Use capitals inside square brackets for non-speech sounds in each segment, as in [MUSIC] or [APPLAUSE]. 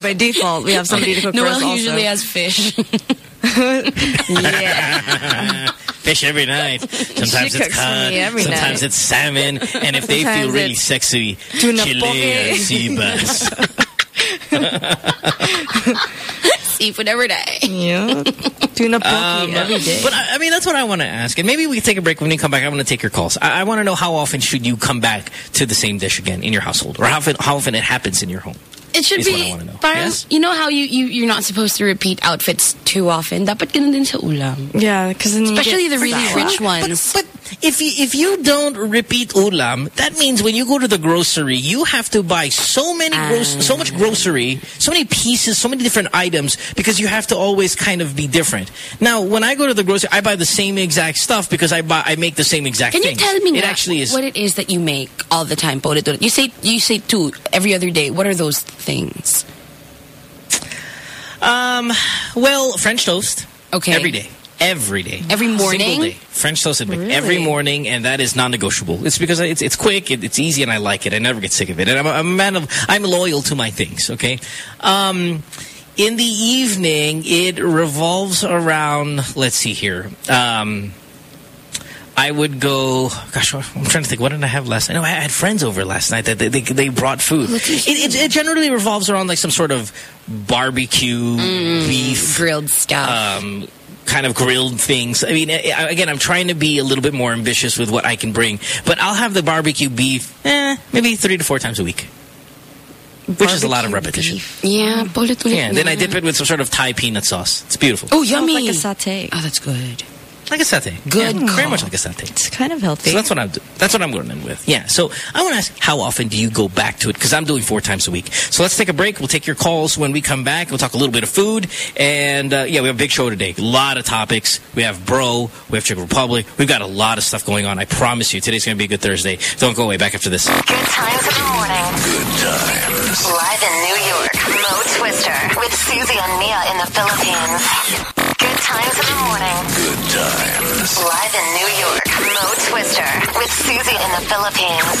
By default, we have somebody to cook [LAUGHS] Noel for us also. usually has fish. [LAUGHS] yeah. Fish every night. Sometimes She it's cod. Sometimes night. it's salmon. And if they feel really sexy, tuna chile poke. or sea bass. Seafood every day. Yeah. Tuna poke Um, every day. But I, I mean, that's what I want to ask. And maybe we can take a break when you come back. I want to take your calls. I, I want to know how often should you come back to the same dish again in your household, or how often, how often it happens in your home. It should Is be what I know. parang, Yes? you know how you, you you're not supposed to repeat outfits too often. Dapat ganun din sa ulam. yeah, because Especially the really sour. rich ones. But if you, if you don't repeat ulam, that means when you go to the grocery, you have to buy so many gros so much grocery, so many pieces, so many different items because you have to always kind of be different. Now, when I go to the grocery, I buy the same exact stuff because I buy I make the same exact Can you tell me It actually is what it is that you make all the time? You say you say two every other day. What are those things? um well, French toast. Okay. Every day. Every day. Every Single morning? day. French toast and Really? every morning, and that is non-negotiable. It's because it's it's quick, it, it's easy, and I like it. I never get sick of it. And I'm a, I'm a man of I'm loyal to my things. Okay. Um, in the evening, it revolves around. Let's see here. Um, I would go. Gosh, I'm trying to think. What did I have last night? No, I had friends over last night that they they, they brought food. It, it, it generally revolves around like some sort of barbecue beef Grilled stuff. um, kind of grilled things. I mean, again, I'm trying to be a little bit more ambitious with what I can bring, but I'll have the barbecue beef eh, maybe three to four times a week, which is a lot of repetition. yeah, paulit ulit. Yeah, and then I dip it with some sort of Thai peanut sauce. It's beautiful. Oh, yummy. like a satay. Oh, that's good. Like a satay. Good Yeah, very much like a satay. It's kind of healthy. So that's what I'm. do- That's what I'm going in with. Yeah. So I want to ask, how often do you go back to it? Because I'm doing four times a week. So let's take a break. We'll take your calls when we come back. We'll talk a little bit of food, and uh, yeah, we have a big show today. A lot of topics. We have Bro. We have Czech Republic. We've got a lot of stuff going on. I promise you, today's going to be a good Thursday. Don't go away. Back after this. Good times in the morning. Good times. Live in New York, Mo Twister with Susie and Mia in the Philippines. Good times in the morning. Good times. Live in New York, Mo Twister with Susie in the Philippines.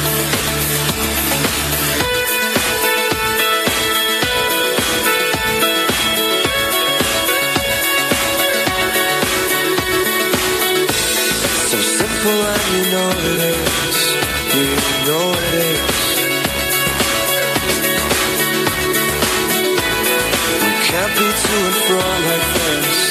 Know it is. You know it is. We can't be to and fro like this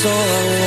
Was all I wanted,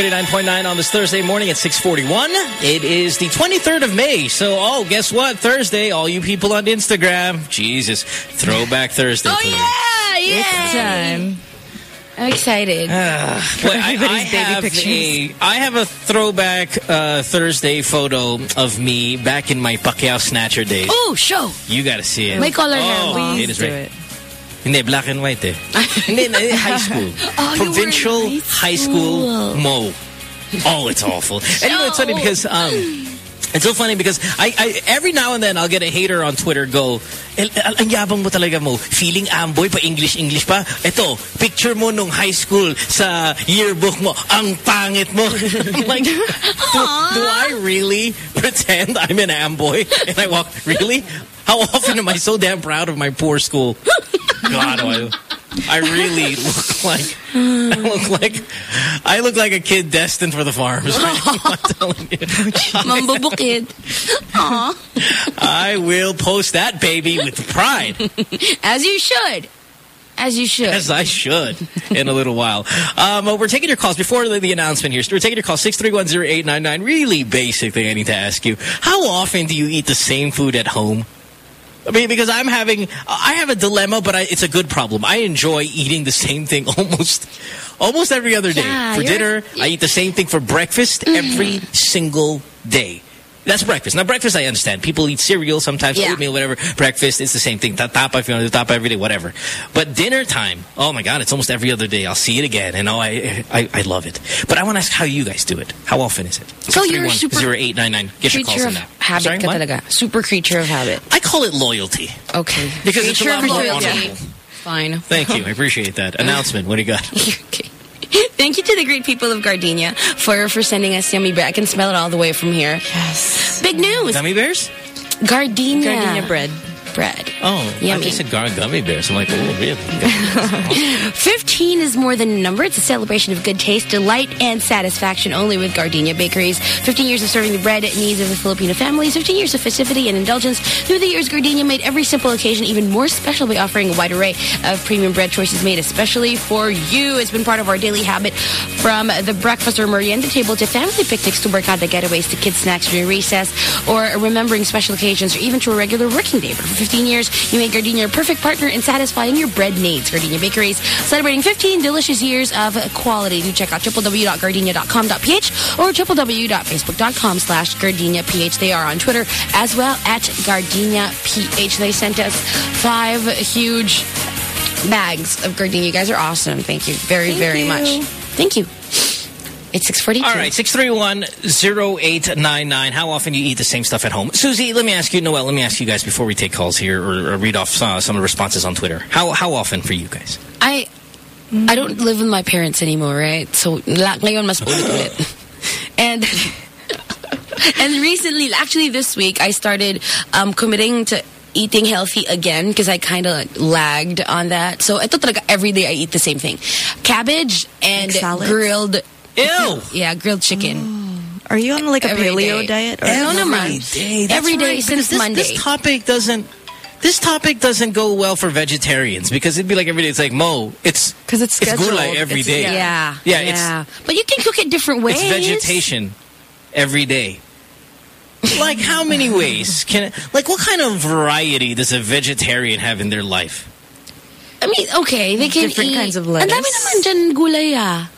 39.9 on this Thursday morning at 641. It is the 23rd of May. So, oh, guess what? Thursday, all you people on Instagram. Jesus. Throwback Thursday. oh, yeah! Yeah! It's time. I'm excited. Uh, well, I, I, have a, I have a throwback uh, Thursday photo of me back in my Pacquiao snatcher days. Oh, show. You got to see it. My color oh, hair. Please it is do right. it. Hindi, black and white eh. [LAUGHS] Hindi, hindi, high school. [LAUGHS] Oh, you were in Provincial high high school mo. Oh, it's awful. [LAUGHS] Know, it's funny because um, it's so funny because I, I every now and then I'll get a hater on Twitter go, "El- al- ang yabang mo talaga mo. Feeling amboy pa English English pa. Ito, picture mo nung high school sa yearbook mo. Ang pangit mo. I'm like, do, do I really pretend I'm an amboy? And I walk, really? How often am I so damn proud of my poor school? God, I, I really look like I look like I look like a kid destined for the farms. [LAUGHS] I'm telling you. Mambubukid. Aw. I will post that baby with pride, As you should. As you should. as I should, in a little while. Um, uh, we're taking your calls before the, the announcement here. We're taking your call six three one zero eight nine nine. Really basic thing I need to ask you: How often do you eat the same food at home? I mean, because I'm having, I have a dilemma, but I, it's a good problem. I enjoy eating the same thing [LAUGHS] almost, almost every other day. Yeah, for dinner, I eat the same thing for breakfast mm-hmm. every single day. That's breakfast. Now, breakfast, I understand. People eat cereal, sometimes Yeah. oatmeal, whatever. Breakfast, it's the same thing. Tapa, if you want to do tapa every day, whatever. But dinner time, oh my God, it's almost every other day. I'll see it again, and oh, I, I, I love it. But I want to ask how you guys do it. How often is it? So you're a super 0899. Get your calls creature on of that. habit Sorry, ka what? talaga. Super creature of habit. I call it loyalty. Okay. Because it's a creature lot of more loyalty. honorable. Fine. Thank you. I appreciate that. [LAUGHS] Announcement. What do you got? [LAUGHS] okay. Thank you to the great people of Gardenia for for sending us yummy bread. I can smell it all the way from here. Yes. Big news. Gummy bears? Gardenia. Gardenia bread. Bread. Oh, Yummy. I just said gar gummy bears. I'm like, oh, really? [LAUGHS] 15 is more than a number. It's a celebration of good taste, delight, and satisfaction only with Gardenia Bakeries. 15 years of serving the bread needs of the Filipino families. 15 years of festivity and indulgence. Through the years, Gardenia made every simple occasion even more special by offering a wide array of premium bread choices made especially for you. It's been part of our daily habit from the breakfast or merienda table to family picnics to barkada getaways to kids snacks during recess or remembering special occasions or even to a regular working day. But 15 years, you made Gardenia a perfect partner in satisfying your bread needs. Gardenia Bakeries celebrating 15 delicious years of quality. Do check out www.gardenia.com.ph or www.facebook.com slash gardeniaph. They are on Twitter as well at gardeniaph. They sent us five huge bags of gardenia. You guys are awesome. Thank you very, Thank very you. much. Thank you. It's 642. All right, 631-0899. How often do you eat the same stuff at home? Susie, let me ask you, Noel, let me ask you guys before we take calls here or, or read off uh, some of the responses on Twitter. How how often for you guys? I I don't live with my parents anymore, right? So la ngayon mas ulit-ulit. [LAUGHS] and and recently, actually this week, I started um, committing to eating healthy again because I kind of lagged on that. So ito talaga every day I eat the same thing. Cabbage and Like grilled Ew! yeah, grilled chicken. Are you on like a Every paleo day. diet? Or No, no, Every man. day. That's Every day right, since because this, Monday. This topic doesn't... This topic doesn't go well for vegetarians because it'd be like every day. It's like Mo. It's 'Cause it's it's scheduled. gulay every It's- day. Yeah. Yeah, it's- but you can cook it different ways. It's vegetation every day. like how many [LAUGHS] ways can like what kind of variety does a vegetarian have in their life? I mean, okay, they can Different eat. kinds of Ang dami lettuce. naman dyan gulay ah.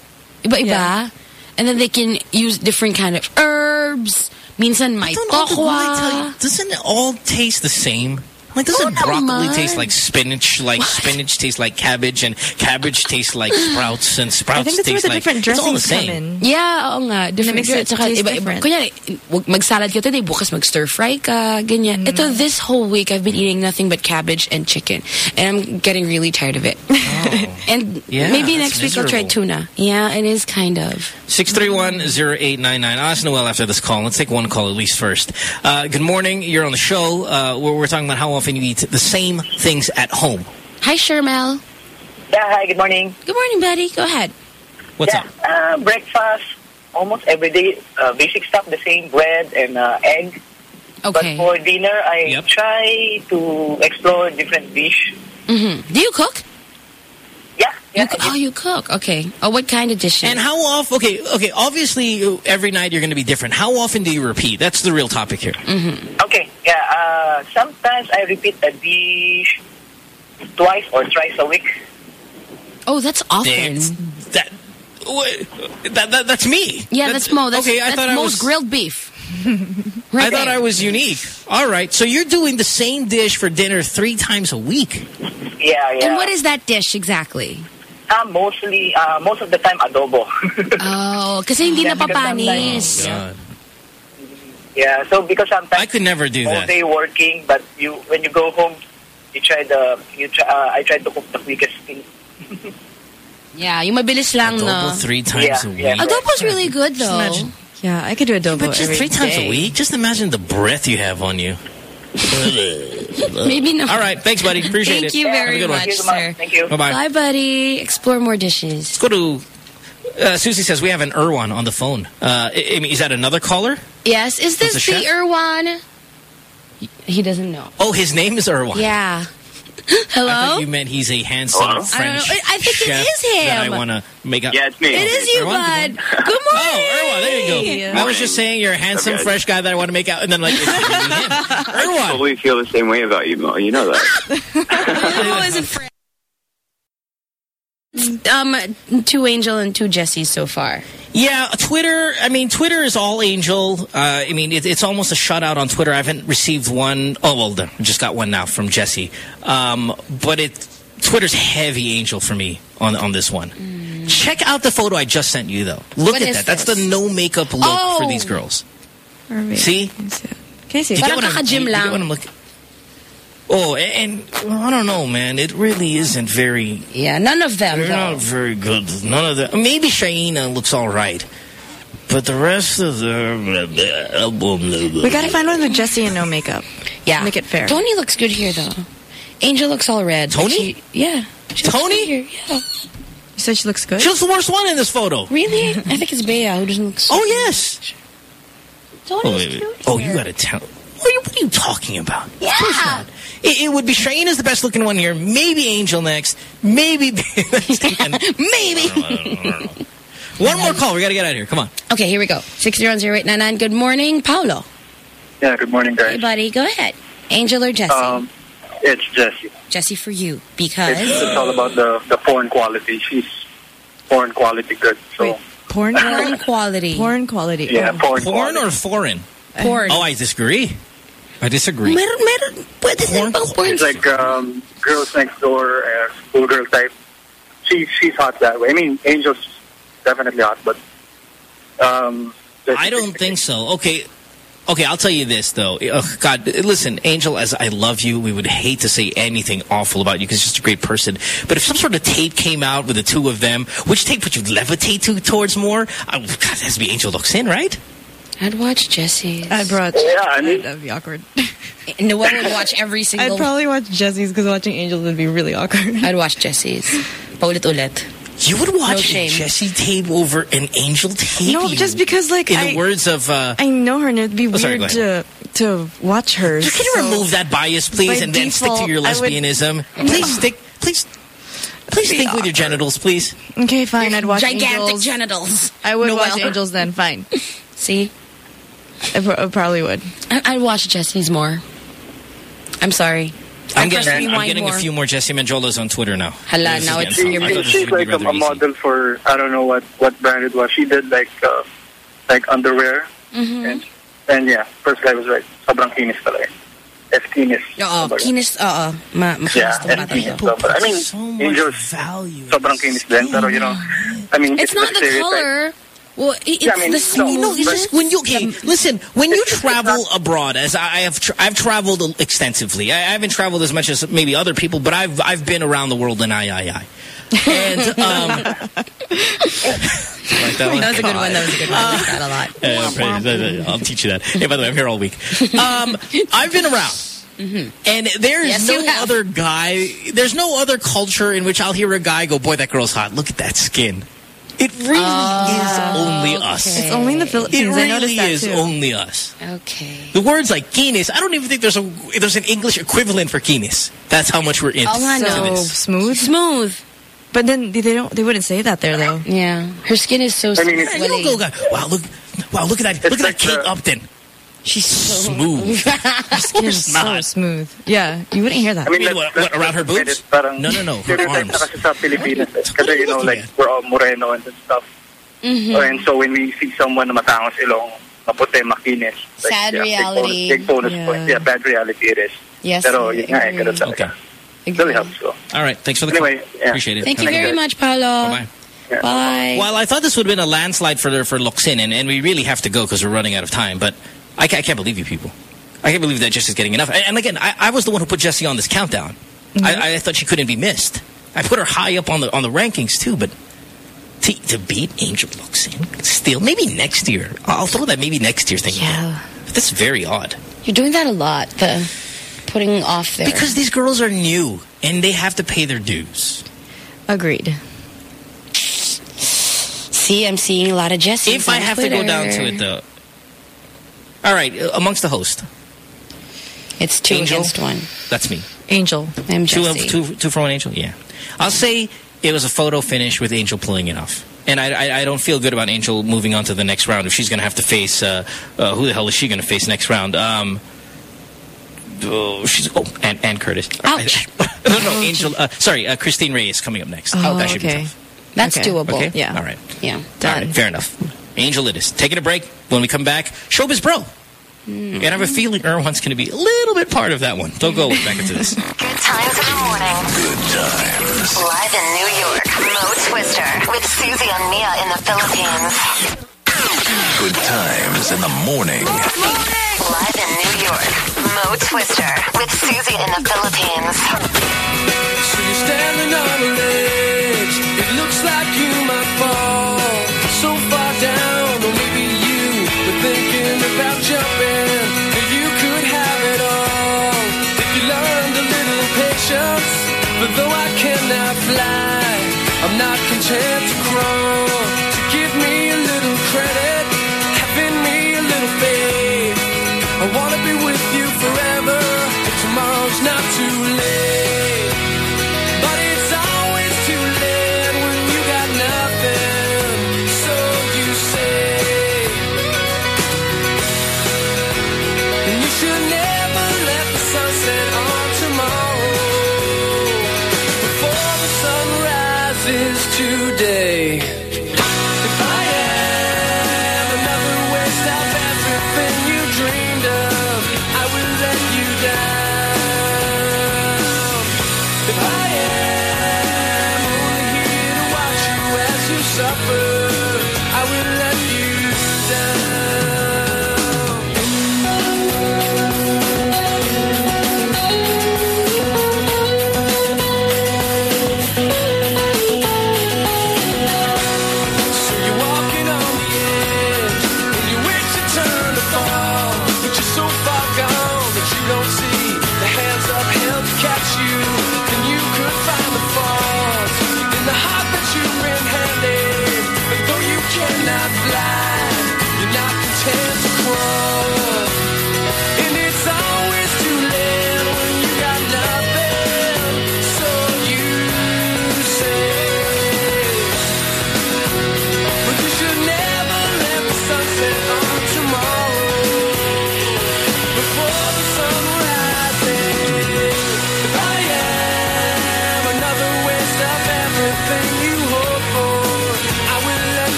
Iba-iba. Yeah. And then they can use different kind of herbs. Minsan may Don't all the gulay tell you- tokwa. doesn't it all taste the same? Like doesn't Oo broccoli naman. taste like spinach? Like spinach tastes like cabbage, and cabbage tastes like [SIGHS] sprouts, and sprouts I think that's where the like different it's all the dressings come same. in. Yeah, oo nga. Different makes it tsaka taste iba-iba. different. Kunyari, wag- mag-salad ka today, bukas mag-stir fry ka, ganyan. Mm. Ito, this whole week, I've been eating nothing but cabbage and chicken. And I'm getting really tired of it. [LAUGHS] and Oh. Yeah, maybe that's next week I'll try tuna. Yeah, it is kind of. 631-0899. I'll ask Noel after this call. Let's take one call at least first. Uh, good morning. You're on the show. Uh, where we're talking about how often you eat the same things at home. Hi, Shermel. Yeah, hi, good morning. Good morning, buddy. Go ahead. What's yeah, up? Uh, breakfast, almost every day, uh, basic stuff, the same bread and uh, egg. Okay. But for dinner, I Yep. try to explore different dish. hmm Do you cook? Yeah, yeah. You oh, you cook. Okay. Oh, what kind of dishes? And how often? Okay, okay. Obviously, every night you're going to be different. How often do you repeat? That's the real topic here. Okay, yeah. Uh, sometimes I repeat a dish twice or thrice a week. oh, that's often. That, that, that that's me. Yeah, That- that's Mo. That's, okay. I that's thought I was grilled beef. [LAUGHS] I Right thought. I was unique. All right, so you're doing the same dish for dinner three times a week. Yeah, yeah. And what is that dish exactly? Uh, mostly, uh, most of the time, adobo. [LAUGHS] Oh, kasi hindi Yeah, na because. God. Yeah, so because sometimes I could never do all that. day working, but you when you go home, you try the you try, uh, I try to cook the quickest thing. Yeah, yung mabilis lang, Adobo no? three times Yeah, a week. yeah. Adobo's really good, though. Imagine. Yeah, I could do adobo But just every three times day. a week? Just imagine the breath you have on you. [LAUGHS] Maybe not. All right, thanks, buddy. Appreciate Thank it. you Have a very good one. Thank you so much. sir. Thank you. Bye-bye. Bye, buddy. Explore more dishes. Let's go to... Uh, Susie says we have an Erwan on the phone. Uh, I, I mean, is that another caller? Yes, is this the the? Erwan? He doesn't know. Oh, his name is Erwan. Yeah. [GASPS] I Hello? thought you meant he's a handsome Hello? French I. I think it chef is him. that I want to make up. Yeah, it's me. It is you, Erwan, bud. Good morning. Oh, Erwan, there you go. I was just saying you're a handsome, guys? fresh guy that I want to make out, and then like, it's really him. Erwan. totally feel the same way about you, Mo. You know that. Who is a friend? Um, two Angel and two Jesse so far. Yeah, Twitter. I mean, Twitter is all Angel. Uh, I mean, it, it's almost a shutout on Twitter. I haven't received one. Oh, well. I just got one now from Jesse. Um, but it Twitter's heavy Angel for me on on this one. Check out the photo I just sent you, though. Look What at that. That's the no makeup look Oh. for these girls. See? Can I see? You get Parang what I'm- kaka-gym you get what I'm looking- Oh, and, and well, I don't know, man. It really isn't very Yeah, none of them, They're though. not very good. None of them. Maybe Shaina looks all right. But the rest of them... We gotta find one with Jesse and no makeup. Yeah. Make it fair. Tony looks good here, though. Angel looks all red. Tony? she- yeah. She Tony? here, Yeah. You said she looks good? She looks the worst one in this photo. Really? [LAUGHS] I think it's Bea who doesn't look so Oh, yes. Tony's Oh, wait, wait. cute oh here. you got to tell... What are, you, what are you talking about? Yeah. It, it would be Shaina's the best looking one here. Maybe Angel next. Maybe... [LAUGHS] and Maybe. one more call. We got to get out of here. Come on. Okay, here we go. 6010899. Good morning, Paulo. Yeah, good morning, guys. Hey, buddy. Go ahead. Angel or Jesse? Um, it's Jesse. Jesse for you. It's, Because... it's all about the, the porn quality. She's porn quality good. So, Wait, porn? Porn [LAUGHS] quality. Porn quality. yeah, Oh. porn, Porn quality. or foreign? Porn. Oh, I disagree. I disagree. Meron, meron. Pwede Porn? din bang porn? It's like um, girls next door, uh, schoolgirl type. She, she's hot that way. I mean, Angel's definitely hot, but Um, I don't think so. Okay. Okay, I'll tell you this, though. Ugh, God, listen, Angel, as I love you, we would hate to say anything awful about you because you're just a great person. But if some sort of tape came out with the two of them, which tape would you levitate to towards more? Uh, God, it has to be Angel Locsin, right? I'd watch Jesse's. I'd watch. Yeah, I mean- that'd be awkward. Noel would watch every [LAUGHS] single. I'd probably watch Jesse's because watching Angels would be really awkward. I'd watch Jesse's. Paulit-ulit. You would watch No a. Jesse tape over an Angel tape? No, just because like In I, the words of... Uh, I know her and it'd be Oh, sorry, weird to to watch her. Can you so- remove that bias, please, by and then stick to your I would- lesbianism? Please stick... Please... Please Be think with your genitals, please. Okay, fine. I'd watch Gigantic Angels. genitals. I would Noel. watch Angels then. Fine. [LAUGHS] See, I, pro- I probably would. I- I'd watch Jesse's more. I'm sorry. I'm I getting, I'm wind getting a few more Jesse Mendiolas on Twitter now. Hala, This now it's fun. your I She, thought this she's like a, a easy. model for I don't know what what brand it was. She did like uh, like underwear Mm-hmm. and and yeah, first guy was right. Sobrang kinis talaga. F kinis. Oo, kinis, oo. Ma, makinis Yeah, tong and bata kinis. So, but I mean, so much Angels value. sobrang kinis din. Pero you know, I mean, It's not the stereotype. color. Well, it- it's Yeah, I mean, the smooth. No, it's just when you okay. Listen, when you travel abroad, as I I have, tra I've traveled extensively. I, I haven't traveled as much as maybe other people, but I've I've been around the world in I I I. And um, [LAUGHS] [LAUGHS] like that one. That was a good one. That was a good one. I like that a lot. [LAUGHS] Uh, praise- I'll teach you that. Hey, by the way, I'm here all week. Um, I've been around. And there's Yes, no other guy, there's no other culture in which I'll hear a guy go, boy, that girl's hot. Look at that skin. It really ah, is only us. okay. It's only in the It Philippines. I noticed really that is too. only us. Okay. The words like kinis, I don't even think there's a there's an English equivalent for kinis. That's how much we're into Oh, I know. so this. smooth. Smooth. But then they don't. They wouldn't say that there though. Yeah. Her skin is so I mean, smooth. it's- You don't go, guy, wow, look, wow, look at that, look at that Kate the- Upton. She's so Smooth. [LAUGHS] Skin is so smooth. Yeah, you wouldn't hear that. I mean, mean, let's- what- what, around her boobs? Parang No, no, no, her arms. na kasi sa Pilipinas. eh. What are Kasi, you you know, like, we're all moreno and stuff. Mm-hmm. And so when we see someone na matangos ilong, maputi, makinis. Like, Sad yeah, reality. Big bonus, big bonus Yeah. point. Yeah, bad reality it is. Yes, Pero yun nga eh, ganun talaga. Okay. It really helps. So. All right, thanks for the Anyway, call. yeah. Appreciate it. Thank you very much, Paolo. Bye-bye. Bye. Well, I thought this would have been a landslide for for Locsin, and, and we really have to go because we're running out of time. But I, ca- I can't believe you people. I can't believe that Jesse's getting enough. And, and again, I, I was the one who put Jessie on this countdown. Mm-hmm. I, I thought she couldn't be missed. I put her high up on the on the rankings too, but to, to beat Angel Locsin, still maybe next year. I'll throw that maybe next year thing. Yeah. But that's very odd You're doing that a lot. The putting off there. because these girls are new and they have to pay their dues. Agreed. See, I'm seeing a lot of Jesse. If I have to go down to it, though. All right, uh, amongst the host, It's two Angel? against one. that's me. Angel. I'm Two, Jesse. two, two for one Angel? Yeah. I'll say it was a photo finish with Angel pulling it off. And I, I, I don't feel good about Angel moving on to the next round if she's going to have to face, uh, uh, who the hell is she going to face next round? Um, oh, she's, oh, and, and Curtis. Ouch. [LAUGHS] no, no, Angel, uh, sorry, uh, Christine Ray is coming up next. Oh, that should be okay. tough. That's Okay. doable. Okay? Yeah. All right. Yeah. Done. right, fair enough. Angel it is. Taking a break. When we come back, Showbiz Bro. Hmm. And I have a feeling Erwan's going to be a little bit part of that one. Don't go back into this. [LAUGHS] Good times in the morning. Good times. Live in New York, Mo Twister with Susie and Mia in the Philippines. Good times in the morning. Live in New York, Mo Twister with Susie in the Philippines. So you're standing on a ledge. It looks like you might fall content to crawl.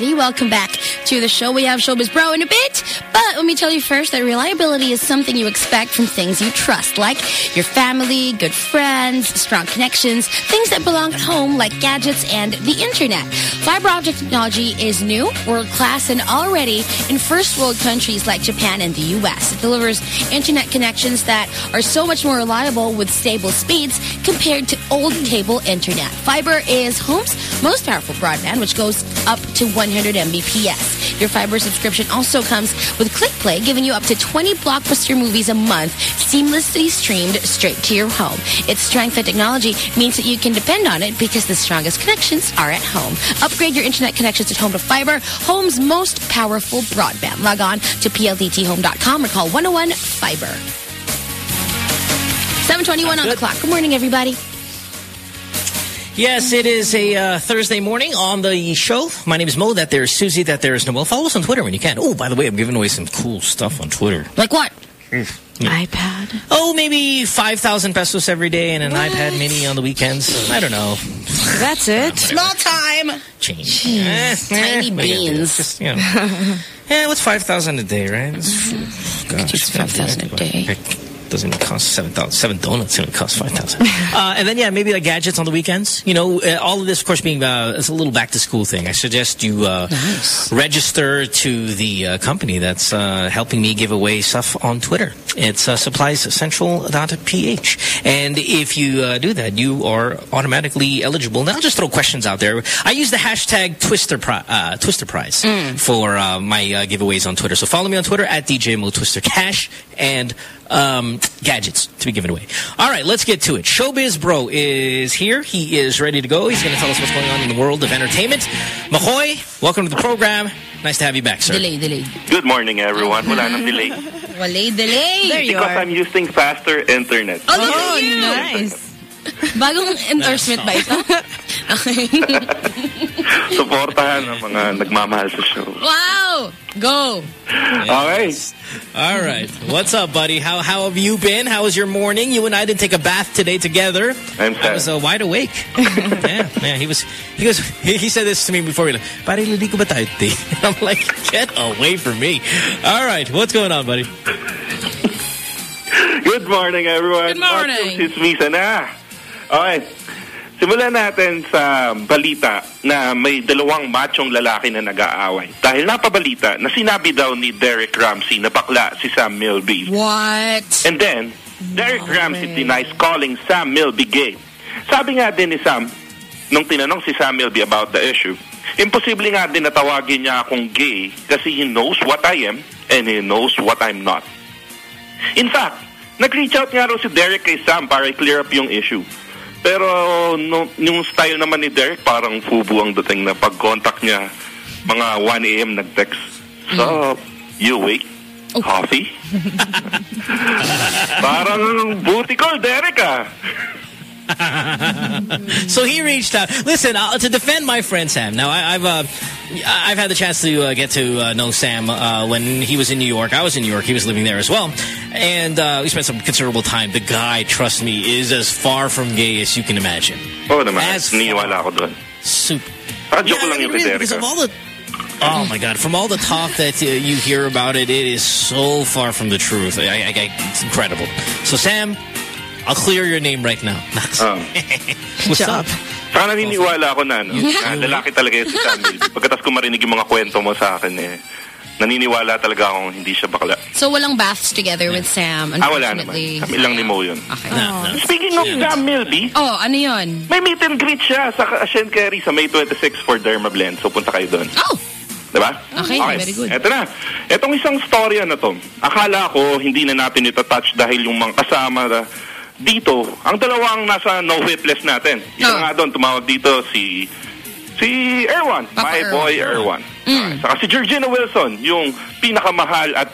Everybody. Welcome back to the show. We have Showbiz Bro in a bit. But let me tell you first that reliability is something you expect from things you trust, like your family, good friends, strong connections, things that belong at home, like gadgets and the internet. Fiber optic technology is new, world class, and already in first world countries like Japan and the US. It delivers internet connections that are so much more reliable with stable speeds compared to old cable internet. Fiber is home's most powerful broadband, which goes up to 100 Mbps. Your fiber subscription also comes with ClickPlay, giving you up to 20 blockbuster movies a month, seamlessly streamed straight to your home. Its strength and technology means that you can depend on it because the strongest connections are at home. Upgrade your internet connections at home to fiber, home's most powerful broadband. Log on to pldthome.com or call 101 Fiber. 721 on the clock. Good morning, everybody. Yes, it is a uh, Thursday morning on the show. My name is Mo. That there's Susie. That there's Noel. Follow us on Twitter when you can. Oh, by the way, I'm giving away some cool stuff on Twitter. Like what? iPad. Oh, maybe 5,000 pesos every day and an iPad mini on the weekends. I don't know. That's it. Small time. Change. Eh, tiny eh, what are you gonna do? beans. Just, you know. yeah, [LAUGHS] what's 5,000 a day, right? It's, gosh, It's 5,000 a day. Heck, doesn't even cost 7,000. Seven donuts only cost 5,000. [LAUGHS] uh, and then, yeah, maybe like gadgets on the weekends. You know, uh, all of this, of course, being uh, it's a little back to school thing. I suggest you uh, register to the uh, company that's uh, helping me give away stuff on Twitter. It's uh, suppliescentral.ph. And if you uh, do that, you are automatically eligible. And I'll just throw questions out there. I use the hashtag Twister, pri uh, Twister Prize for uh, my uh, giveaways on Twitter. So follow me on Twitter at DJ Mo Twister Cash and um, gadgets to be given away. All right, let's get to it. Showbiz Bro is here. He is ready to go. He's going to tell us what's going on in the world of entertainment. Mahoy, welcome to the program. Nice to have you back, sir. Delay, delay. Good morning, everyone. Wala nang delay. [LAUGHS] Wale, delay. There you Because are. I'm using faster internet. Oh, look Oh, you. nice. Bagong endorsement ba ito? [LAUGHS] Okay. [LAUGHS] Supportahan ang mga nagmamahal sa show. wow! Go. Go. Okay. All right. What's up, buddy? How how have you been? How was your morning? You and I didn't take a bath today together. I'm I was uh, wide awake. [LAUGHS] yeah, yeah. He was. He was. He, he said this to me before He left. Pare, liliko ba tayo. I'm like, get away from me. All right. What's going on, buddy? Good morning, everyone. Good morning. Ba't yung Sismisa na. Okay. Simulan natin sa balita na may dalawang machong lalaki na nag-aaway. Dahil napabalita na sinabi daw ni Derek Ramsey na bakla si Sam Milby. What? And then, Derek Ramsey denies calling Sam Milby gay. Sabi nga din ni Sam, nung tinanong si Sam Milby about the issue, imposible nga din na tawagin niya akong gay kasi he knows what I am and he knows what I'm not. In fact, nag-reach out nga raw si Derek kay Sam para i-clear up yung issue. Pero no, yung style naman ni Derek, parang fubu ang dating na pag-contact niya, mga 1 a.m. nag-text. So, you wait? Coffee? [LAUGHS] parang booty call, Derek ah. [LAUGHS] so he reached out. Listen, uh, to defend my friend Sam. Now I, I've uh, I've had the chance to uh, get to uh, know Sam uh, when he was in New York. I was in New York. He was living there as well, and uh, we spent some considerable time. The guy, trust me, is as far from gay as you can imagine. Oo naman, As niniwala ako doon. Super. Ah, joke lang yung kay really, because of all the Oh my God! From all the talk that uh, you hear about it, it is so far from the truth. I, I, I, it's incredible. So Sam, I'll clear your name right now. Ah. What's up? Saka naniniwala ako na, no, na lalaki talaga yun si Sam Milby. Pagkatas ko marinig yung mga kwento mo sa akin, eh, naniniwala talaga akong hindi siya bakla. So walang baths together with Sam, Ah, wala naman. unfortunately. Kami lang ni Mo yun. Okay. No, no. Speaking of Sam Milby, Oh, ano yun? may meet and greet siya sa Ashen Carry sa May 26 for Derma Blend. So punta kayo doon. Oh, Diba? Okay, very good. Eto na. Etong isang storya na to, akala ko hindi na natin ito touch dahil yung mga kasama na dito, ang dalawang nasa no whip list natin. Isa Oh. nga doon, tumawag dito si si Erwan, Papa my Erwan. boy Erwan. Okay. Saka si Georgina Wilson, yung pinakamahal at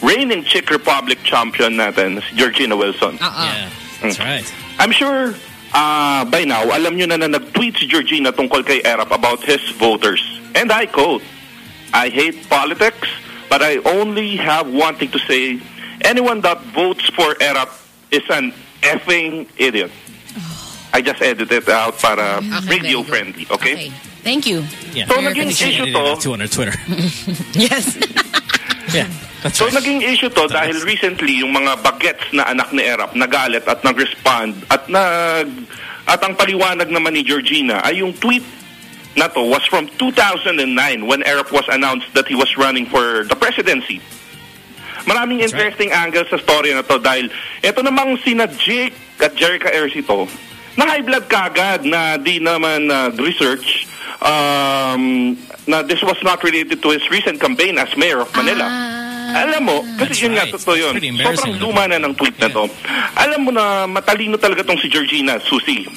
reigning Czech Republic champion natin, si Georgina Wilson. uh-uh. Yeah, that's right. I'm sure uh, by now, alam nyo na na nag-tweet si Georgina tungkol kay Erap about his voters. And I quote, I hate politics, but I only have one thing to say. Anyone that votes for Erap is an effing idiot. I just edited it out para Okay, radio good. friendly, okay? Okay. Thank you. Yeah. So, naging I think she issue edited to, that on her Twitter. [LAUGHS] Yes. [LAUGHS] yeah, that's So right. naging issue to dahil recently yung mga bagets na anak ni Erap nagalit at nag-respond at nag at ang paliwanag naman ni Georgina ay yung tweet na to was from 2009 when Erap was announced that he was running for the presidency. Maraming That's right. interesting angles sa story na to dahil ito namang sina Jake at Jerica Ercito na high blood kagad na di naman nag-research um, na this was not related to his recent campaign as mayor of Manila. Alam mo, kasi That's yun nga right. totoo yun. Sobrang luma na ng tweet na to. Alam mo na matalino talaga tong si Georgina, Susie.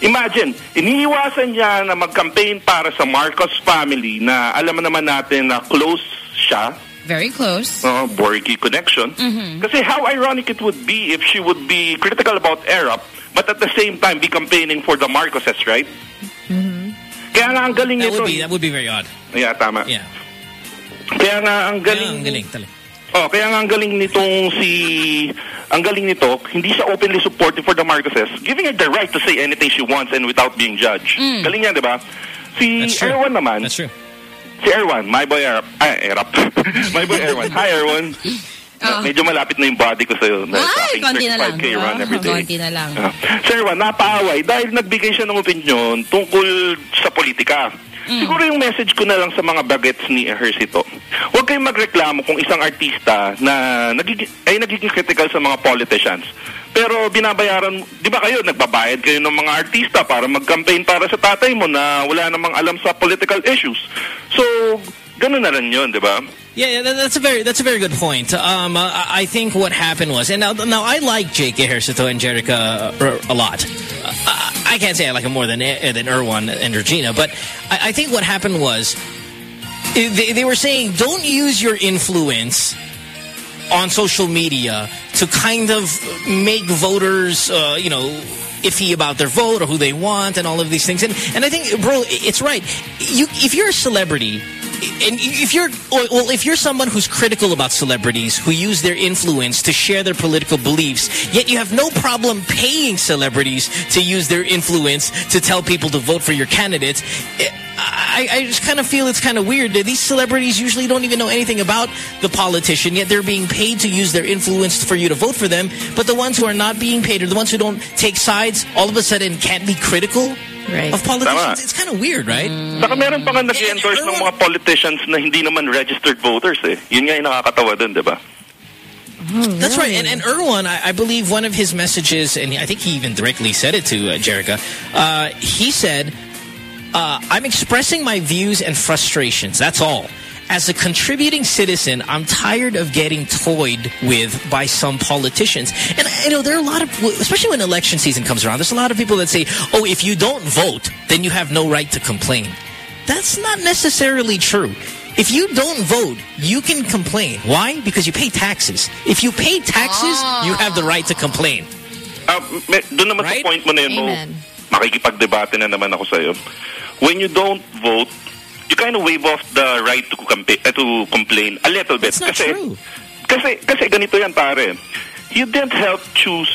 Imagine, iniiwasan niya na mag-campaign para sa Marcos family na alam naman natin na close siya Very close. uh, Borky connection. Kasi how ironic it would be if she would be critical about Erap, but at the same time be campaigning for the Marcoses, right? Kaya nga ang galing That nito. would be that would be very odd. Yeah, tama. Yeah. Kaya nga ang Yeah, galing. ang galing, tali. Oh, kaya nga ang galing nitong si ang galing nito, hindi siya openly supportive for the Marcoses, giving her the right to say anything she wants and without being judged. Galing yan, 'di ba? Si That's. Erwan naman, That's true. Si Erwan, my boy Erap, ay, Erap. [LAUGHS] my boy Erwan. Hi, Erwan. Medyo malapit na yung body ko sa'yo. Ah. Ay, konti na lang. 35K run every day. Konti na lang. Ah. Sir Juan, napaaway dahil nagbigay siya ng opinion tungkol sa politika. Mm. Siguro yung message ko na lang sa mga bagets ni Hersito. Huwag kayong magreklamo kung isang artista na nagiging, ay nagiging critical sa mga politicians. Pero binabayaran, di ba kayo, nagbabayad kayo ng mga artista para mag-campaign para sa tatay mo na wala namang alam sa political issues. So, ganun na rin yun, di ba? Yeah, that's a very that's a very good point. Um, I think what happened was, and now now I like Jake Ejercito and Jerica uh, a lot. Uh, I can't say I like him more than uh, than Erwan and Regina, but I, think what happened was they, they were saying don't use your influence on social media to kind of make voters, uh, you know, iffy about their vote or who they want and all of these things. And and I think, bro, it's right. You if you're a celebrity, and if you're well, if you're someone who's critical about celebrities who use their influence to share their political beliefs, yet you have no problem paying celebrities to use their influence to tell people to vote for your candidates. eh, I, I just kind of feel it's kind of weird. that These celebrities usually don't even know anything about the politician, yet they're being paid to use their influence for you to vote for them. But the ones who are not being paid, or the ones who don't take sides, all of a sudden can't be critical Right. of politicians. Tama. It's kind of weird, right? Saka meron pa nga nag-endorse ng mga politicians na hindi naman registered voters eh. Yun nga yung nakakatawa dun, di ba? That's right. And, and Erwan, I, I believe one of his messages, and I think he even directly said it to uh, Jerica, uh, he said, uh, I'm expressing my views and frustrations. That's all. As a contributing citizen, I'm tired of getting toyed with by some politicians. And, you know, there are a lot of, especially when election season comes around, there's a lot of people that say, oh, if you don't vote, then you have no right to complain. That's not necessarily true. If you don't vote, you can complain. Why? Because you pay taxes. If you pay taxes, you have the right to complain. Ah, Me, naman Right? point mo na yun, Mo, Amen. makikipagdebate na naman ako sa'yo. When you don't vote, you kind of wave off the right to, uh, to complain a little bit. That's not kasi, true. Kasi, kasi ganito yan, pare. You didn't help choose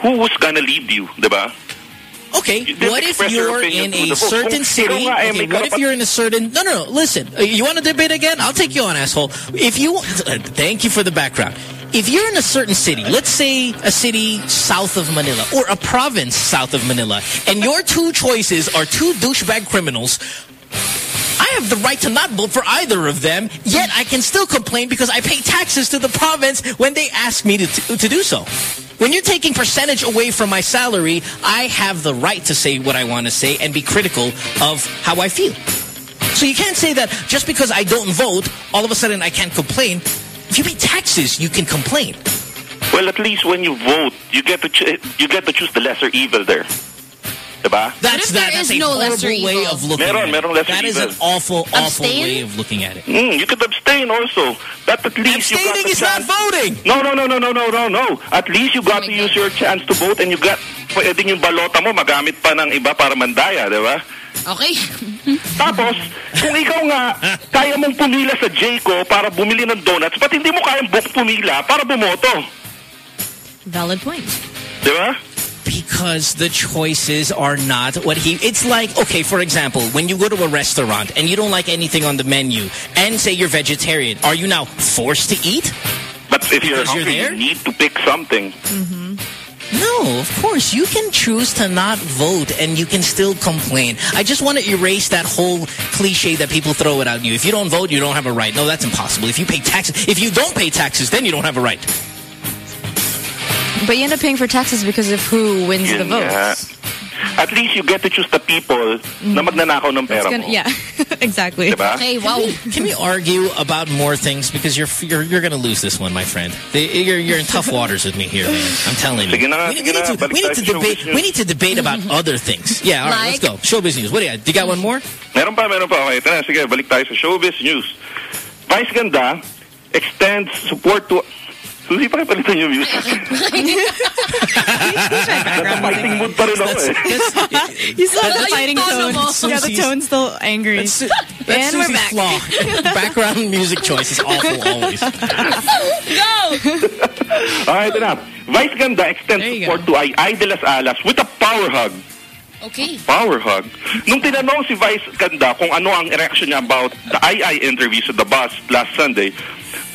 who was gonna lead you, di ba? Okay, You what if you're in a certain city? ay Okay, what if you're in a certain... No, no, no, listen. Uh, You want to debate again? I'll take you on, asshole. If you... uh, Thank you for the background. If you're in a certain city, let's say a city south of Manila or a province south of Manila, and your two choices are two douchebag criminals, I have the right to not vote for either of them, yet I can still complain because I pay taxes to the province when they ask me to, to, do so. When you're taking percentage away from my salary, I have the right to say what I want to say and be critical of how I feel. So you can't say that just because I don't vote, all of a sudden I can't complain. If you pay taxes, you can complain. Well, at least when you vote, you get to you get to choose the lesser evil there. Diba? That's that, that's is a no horrible lesser way evil? of looking Meron, at it. meron lesser That is an evil. awful, awful Abstain? way of looking at it. Mm, you could abstain also. But at least you got Abstaining the is not voting. No, no, no, no, no, no, no, no. At least you got Oh to my use God. your chance to vote and you got pwedeng yung balota mo magamit pa ng iba para mandaya, di ba? Okay. [LAUGHS] Tapos, kung ikaw nga, kaya mong pumila sa Jayco para bumili ng donuts, ba't hindi mo kayang book pumila para bumoto? Valid point. Di ba? Because the choices are not what he... It's like, okay, for example, when you go to a restaurant and you don't like anything on the menu and say you're vegetarian, are you now forced to eat? But if you're you're hungry, there? you need to pick something. Mm -hmm. No, of course. You can choose to not vote and you can still complain. I just want to erase that whole cliche that people throw it at you. If you don't vote, you don't have a right. No, that's impossible. If you pay taxes, if you don't pay taxes, then you don't have a right. But you end up paying for taxes because of who wins the Yun nga. votes. At least you get to choose the people na mm-hmm. magnanakaw ng That's pera gonna- mo. yeah, [LAUGHS] exactly. Diba? Okay, wow. Can we argue about more things? Because you're you're, you're going to lose this one, my friend. They- You're you're in tough waters with me here, man. I'm telling you. Na nga, we, sige we need to, we need to debate. We need to debate about [LAUGHS] other things. Yeah, all right, let's go. Showbiz news. What do you got? Do you got one more? Meron pa, meron pa. Okay, ito. Sige, balik tayo sa showbiz news. Vice Ganda extends support to... Susi, pakipalitan yung music. Nasa fighting mood pa rin ako eh. [LAUGHS] You have the Yung fighting tone. Yeah, the tone's still angry. That's, that's And we're Susie's back. flaw. Background music choice is awful always. Go! Okay, ito na. Vice Ganda extends support to Ay Ay de las Alas with a power hug. Okay. Power hug. Nung tinanong si Vice Ganda kung ano ang reaction niya about the II interview sa The Bus last Sunday,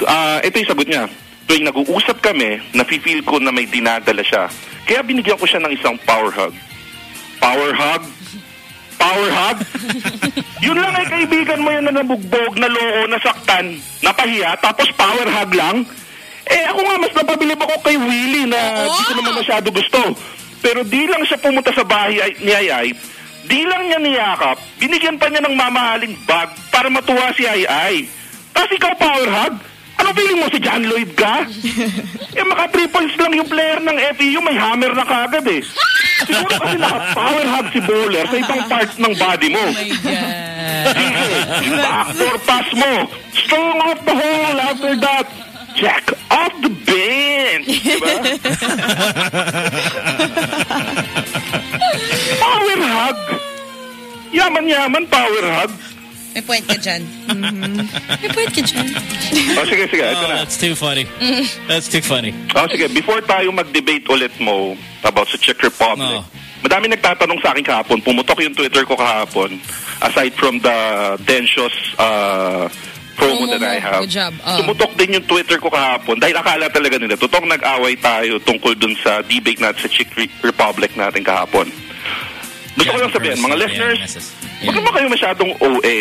ah ito yung sagot niya. Tuwing nag-uusap kami, nafe-feel ko na may dinadala siya. Kaya binigyan ko siya ng isang power hug. Power hug? Power hug? [LAUGHS] Yun lang ay kaibigan mo yan na nabugbog, naloko, nasaktan, napahiya, tapos power hug lang? Eh ako nga mas napabilib ako kay Willie na di ko naman masyado gusto. Pero di lang siya pumunta sa bahay ay- ni Ayay, di lang niya niyakap, binigyan pa niya ng mamahaling bag para matuwa si Ayay. Tapos ikaw power hug? Ano feeling mo si John Lloyd ka? [LAUGHS] eh maka three points lang yung player ng FEU, may hammer na kagad eh. Siguro kasi naka-power hug si bowler sa ibang [LAUGHS] part ng body mo. Sige, backdoor pass mo. Strong off the hole after that. Jack off the bench. Diba? [LAUGHS] power hug. Yaman-yaman, power hug. May point ka dyan. May point ka dyan. Oh, sige, sige. Ito Oh, na. that's too funny. That's too funny. Oh, sige. Before tayo mag-debate ulit mo about sa Czech Republic, Oh. madami nagtatanong sa akin kahapon. Pumutok yung Twitter ko kahapon. Aside from the Densios uh, promo Promo that I have. Good job. Oh. Tumutok din yung Twitter ko kahapon dahil akala talaga nila, totoong nag-away tayo tungkol dun sa debate natin sa Czech Re- Republic natin kahapon. Gusto ko lang sabihin, mga Yeah, listeners, messes. Huwag naman kayo masyadong OA.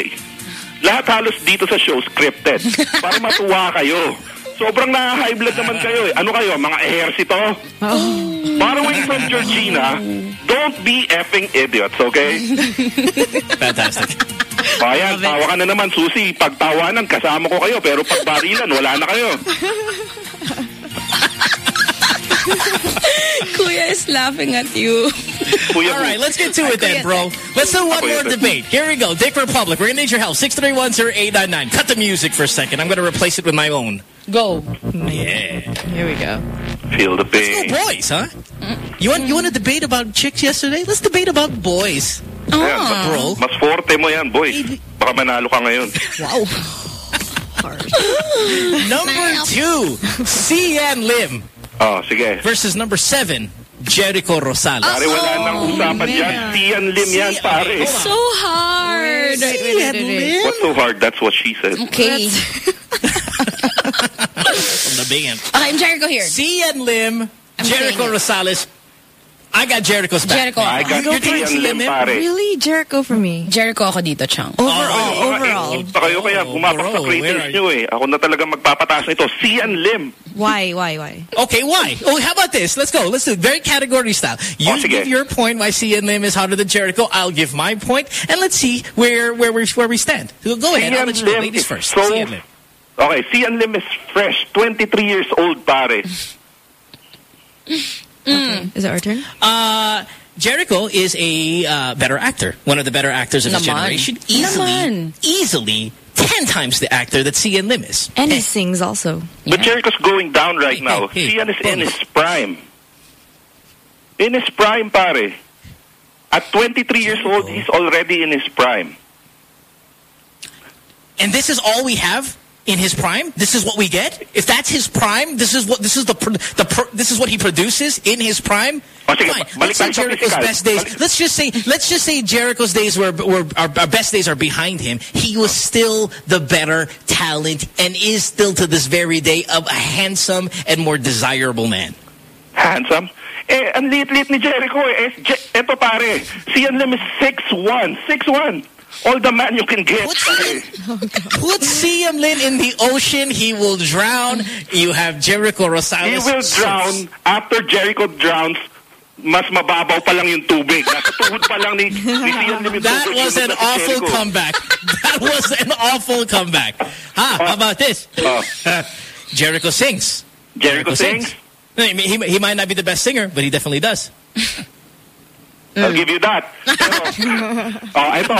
Lahat halos dito sa show scripted. [LAUGHS] Para matuwa kayo. Sobrang na-high blood naman kayo eh. Ano kayo, mga ehersito? Borrowing from Georgina, don't be effing idiots, okay? [LAUGHS] Fantastic. O ayan, tawa ka na naman, Susi. Pagtawanan, kasama ko kayo. Pero pag barilan, wala na kayo. [LAUGHS] Kuya is laughing at you. Kuya All Boo. right, let's get to it then, bro. Let's do one more debate. Here we go. Dick Republic. We're going to need your help. 6310899. Cut the music for a second. I'm going to replace it with my own. Go. Yeah. Here we go. Feel the Let's go boys, huh? You want you want to debate about chicks yesterday? Let's debate about boys. Oh. Ayan, mas, Bro. mas forte mo yan, boy. Baka manalo ka ngayon. Wow. [LAUGHS] Number two, Xian Lim Oh, sige. versus number seven, Jericho Rosales. Pare, wala nang oh, usapan dyan. Xian Lim yan, Si- pare. okay. So hard. Wait, wait, wait, wait, wait. What's so hard? That's what she said. Okay. [LAUGHS] From the band. Okay, I'm Jericho here. Xian Lim, I'm Jericho. Rosales. I got Jericho's back. Jericho. I got You go for Tian Xian Lim, Lim? pare. Really? Jericho for me. Jericho ako dito, Chang. Overall, Mga overall. insults pa kayo kaya Oh, pumapak sa ratings nyo eh. Ako na talaga magpapataas nito. Xian Lim. Why, why, why? Okay, why? Oh, how about this? Let's go. Let's do it. Very category style. You Oh, give your point why Xian Lim is hotter than Jericho. I'll give my point, and let's see where where we where we stand. So go ahead. I'll Sian let you go. Ladies first. so... Xian Lim. Okay, Xian Lim is fresh. 23 years old, pare. [LAUGHS] Is it our turn? Uh, Jericho is a uh, better actor, one of the better actors of his generation. Easily, Naman. easily, ten times the actor that Xian Lim is. And he sings also. But Jericho's going down right Hey, now. hey, hey, Xian is in his prime. In his prime, pare. At 23 years old, he's already in his prime. And this is all we have in his prime. This is what we get. If that's his prime, this is what this is the the this is what he produces in his prime. Fine. Let's say balik tayo sa Jericho's best days. Let's just say let's just say Jericho's days were were our, our best days are behind him. He was still the better talent and is still to this very day a, a handsome and more desirable man. Handsome. Eh, ang liit-liit ni Jericho eh. eh Je- eto pare, Xian Lim is 6'1". 6'1". All the man you can get. Put pare. Put Xian Lim in the ocean, he will drown. You have Jericho Rosales. He will drown. After Jericho drowns, mas mababaw pa lang yung tubig. Nasa tuhod pa lang ni, ni [LAUGHS] yung That was an awful Jericho. comeback. That was an awful comeback. Huh, ah. how about this? Oh, [LAUGHS] Jericho sings. Jericho sings. He, he, he might not be the best singer, but he definitely does. [LAUGHS] I'll give you that. Pero, oh, ito.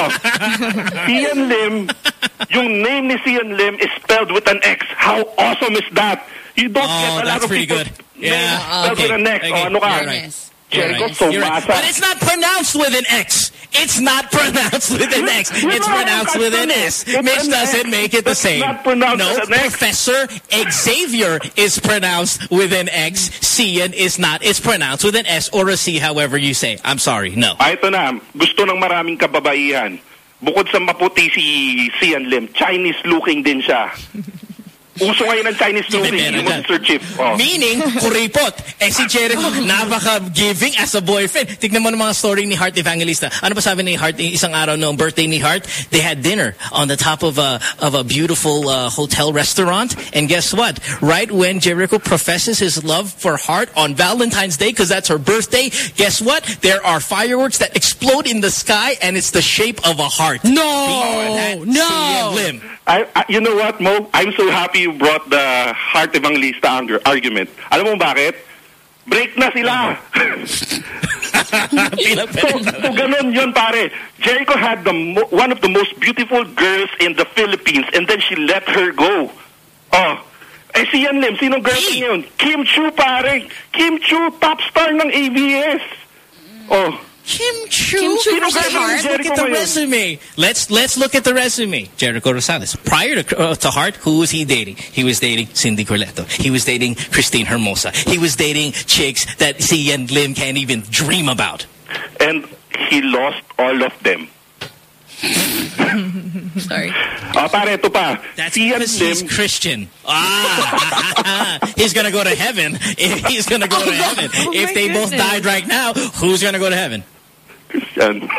Xian Lim, yung name ni Xian Lim is spelled with an X. How awesome is that? You don't Oh, get a lot that's of pretty people good. names Yeah, spelled okay, with an X. okay, Oh, ano ka? you're right. Yes. Jericho You're right. You're right. But it's not pronounced with an X. It's not [LAUGHS] pronounced with an X. It's pronounced with an S. Which doesn't make it the same. no, with an X. Professor Xavier is pronounced with an X. Xian is not. It's pronounced with an S or a C, however you say. I'm sorry. No. Ah, ito na. Gusto ng maraming kababaihan. Bukod sa maputi si Xian Lim, Chinese-looking din siya. Uso ngayon ng Chinese-looking, Meron yung yan. Mr. Chip. Oh. Meaning, kuripot. Eh si Jericho, [LAUGHS] napaka-giving as a boyfriend. Tignan mo ng mga story ni Heart Evangelista. Ano ba sabi ni Heart isang araw noong birthday ni Heart? They had dinner on the top of a of a beautiful uh, hotel restaurant. And guess what? Right when Jericho professes his love for Heart on Valentine's Day, because that's her birthday, guess what? There are fireworks that explode in the sky, and it's the shape of a heart. No, That no. CM I, I, you know what, Mo? I'm so happy you brought the Heart Evangelista ang- argument. Alam mo bakit? Break na sila. [LAUGHS] so, so ganun yun, pare. Jericho had the mo- one of the most beautiful girls in the Philippines and then she let her go. Oh. Eh, si Yan Lim, sinong girlfriend yun? Kim Chu, pare. Kim Chu, top star ng ABS. Oh. Kim Chiu. Kim Chiu Let's versus Heart. look at the resume. Let's let's look at the resume. Jericho Rosales. Prior to uh, to Heart, who was he dating? He was dating Cindy Kurleto. He was dating Kristine Hermosa. He was dating chicks that Xian Lim can't even dream about. And he lost all of them. [LAUGHS] Sorry. Ah, pare, ito pa. That's Xian because Lim, he's Christian. Ah, [LAUGHS] he's gonna go to heaven. If [LAUGHS] he's gonna go to heaven. Oh if my they both died right now, who's gonna go to heaven? Christian. [LAUGHS]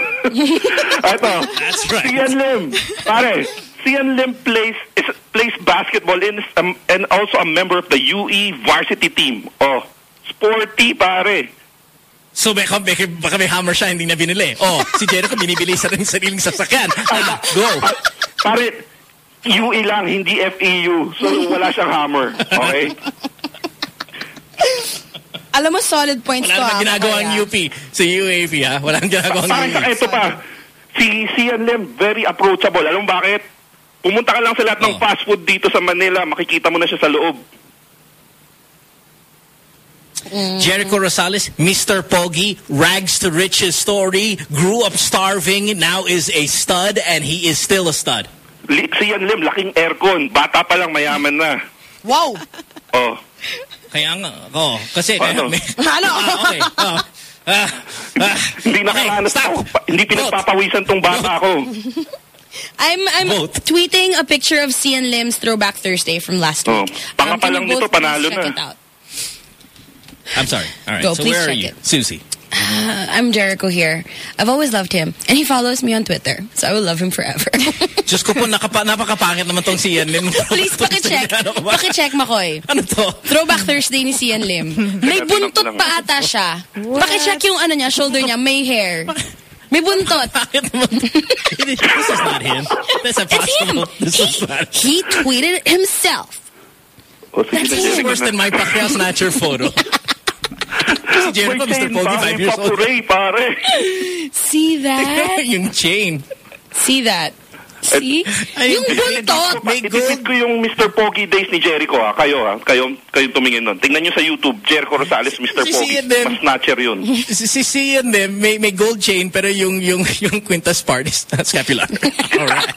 ito. That's right. Xian Lim. Pare, Xian Lim plays is, plays basketball in, um, and also a member of the UE varsity team. Oh, sporty, pare. So baka, baka, baka may Hummer siya hindi na binili. Oh, si Jericho binibili sa rin sariling sasakyan. Ah, go. Pare, UE lang, hindi FEU. So, wala siyang Hummer. Okay? Alam mo, solid points Wala to. naman ah, ginagawang Makoy, ah. UP sa UAP ha. Wala nang ginagawang Parang UAP. ito pa, si Sian Lim, very approachable. Alam mo bakit? Pumunta ka lang sa lahat ng Oh. fast food dito sa Manila, makikita mo na siya sa loob. Jericho Rosales, Mr. Pogi, rags to riches story, grew up starving, now is a stud, and he is still a stud. Li- Sian Lim, laking aircon. Bata pa lang, mayaman na. Wow. Oh. [LAUGHS] Kaya nga, oh, kasi... Ano? [LAUGHS] may- Ano? Ah, okay. Oh. [LAUGHS] Ah, ah. Hindi Okay, nakaranas stop. ako. Hindi pinagpapawisan tong bata ko. I'm I'm Both. tweeting a picture of Sian Lim's Throwback Thursday from last Oh, week. lang you nito, panalo check na. it out? I'm sorry. All right, Go, so please where are check you? it. Susie. Uh, [SIGHS] I'm Jericho here. I've always loved him, and he follows me on Twitter, so I will love him forever. [LAUGHS] Diyos ko po, nakapa, napakapangit naman tong Xian Lim. [LAUGHS] Please, pakicheck. Ano ka ba? Pakicheck, Makoy. Ano to? Throwback Thursday ni Xian Lim. [LAUGHS] May buntot pa ata siya. Pakicheck yung ano niya, shoulder niya, may hair. May buntot. Bakit this is not him. That's It's him. impossible. This is not He tweeted himself. O, sige na, This is Jericho worse than my Pacquiao snatcher photo. Si Jericho, May Mr. Pogi, five years old. papuray, pare. See that? [LAUGHS] yung chain. See that? See? Ay, yung buntot. May Itipid gold. ko yung Mr. Pogi days ni Jericho ha. Kayo ha. Kayo, kayo tumingin nun. Tingnan nyo sa YouTube. Jericho Rosales, Mr. Si Pogi. Mas snatcher yun. Si, si Sian din, may, may gold chain, pero yung, yung, [LAUGHS] yung quintas part is scapular. [LAUGHS] Alright.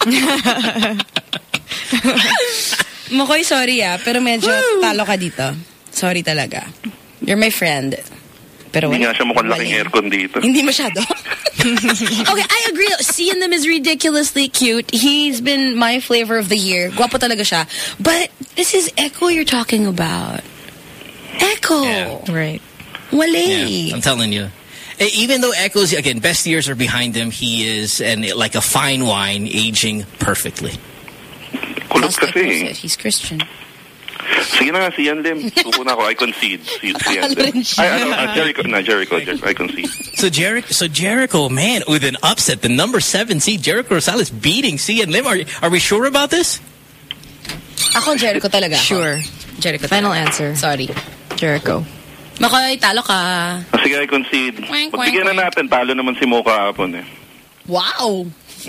Makoy, sorry ah, pero medyo talo ka dito. Sorry talaga. You're my friend. Pero Hindi wala- nga siya mukhang laking mali. aircon dito. Hindi masyado. [LAUGHS] okay, I agree. Seeing them is ridiculously cute. He's been my flavor of the year. Guapo talaga siya. But this is Echo you're talking about. Echo. Yeah. Right. Wale. Yeah, I'm telling you. Eh, Even though Echoes, again, best years are behind him, he is and like a fine wine, aging perfectly. Kulot kasi. said he's Christian. Sige na nga, si Ian Lim. Suko na ako. I concede. Si, si Ian Talo Lim. rin siya. Ay, ano, ah, Jericho. Na, Jericho. Jericho. I concede. So Jericho, so Jericho, man, with an upset, the number seven seed, Jericho Rosales beating Xian Lim. Are, are we sure about this? Ako, Jericho talaga. Sure. Jericho Final answer. Sorry. Jericho. Makoy, talo ka. Ah, Sige, I concede. Quang, Pagbigyan na natin. Talo naman si Mo kahapon eh. Wow.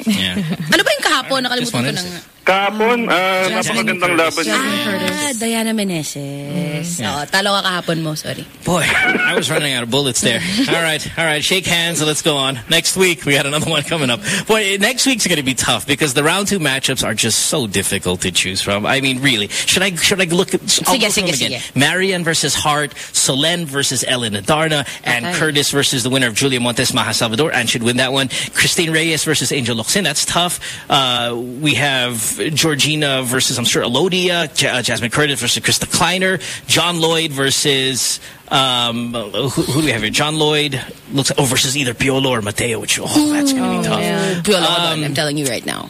Yeah. [LAUGHS] Ano ba yung kahapon? Nakalimutan ko Just na nga. Kahapon, ah, Jasmine napakagandang Curtis. laban. Ah, Diana Meneses. Oo, talo ka kahapon mo. Sorry. Boy, I was running out of bullets there. [LAUGHS] All right, all right, shake hands and let's go on. Next week, we got another one coming up. Boy, next week's going to be tough because the round two matchups are just so difficult to choose from. I mean, really, should I should I look at I'll Sige, go through sige, again. sige. Marian versus Hart, Solenn versus Ellen Adarna, and Okay. Curtis versus the winner of Julia Montes Maja Salvador, and should win that one. Christine Reyes versus Angel Locsin, that's tough. Uh, we have Georgina versus, I'm sure, Elodia, J- uh, Jasmine Curtis versus Krista Kleiner, John Lloyd versus, um, who, who do we have here? John Lloyd looks oh, versus either Piolo or Matteo, which, oh, that's going to be tough. Piolo Um, I'm telling you right now.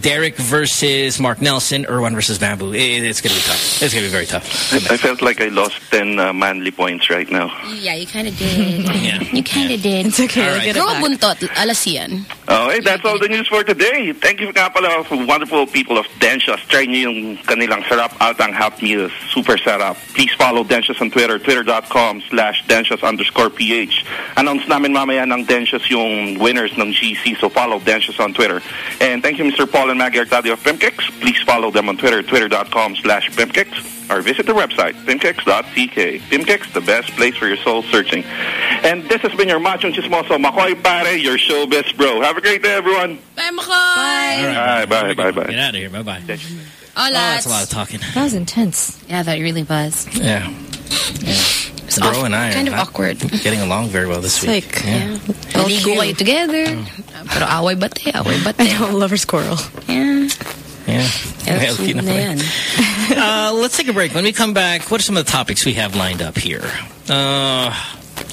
Derek versus Mark Nelson, Erwan versus Bamboo. It- it's going to be tough. It's going to be very tough. I felt like I lost 10 uh, manly points right now. Yeah, you kind of did. [LAUGHS] Yeah. You kind of did. It's okay. All I'll right. get it Girl back. buntot, alas yan. Oh, hey, that's all the news for today. Thank you nga pala for wonderful people of Dencio's. Try nyo yung kanilang sarap altang half meal. Super sarap. Please follow Dencio's on Twitter, twitter.com slash Dencios underscore PH. Announce namin mamaya ng Dencio's yung winners ng GC, so follow Dencio's on Twitter. And thank you, Mr. Paul Paul and Maggie Artadio of Pimpkicks. Please follow them on Twitter, twitter.com slash Pimpkicks, or visit the website, pimpkicks.tk. Pimpkicks, the best place for your soul searching. And this has been your Macho Chismoso, Makoy Pare, your showbiz bro. Have a great day, everyone. Bye, Makoy. Bye, bye, bye, bye. Get out of here. Bye-bye. Hola. Oh, that's a lot of talking. That was intense. Yeah, that really was. Yeah. Yeah. Bro off- and I are kind of awkward. Getting along very well this It's week. like, yeah. Naligo together. Pero away bate, away [LAUGHS] bate. I know, lover's quarrel. Yeah. Yeah. Yeah, Healthy na yan. uh, let's take a break. When we come back, what are some of the topics we have lined up here? Uh,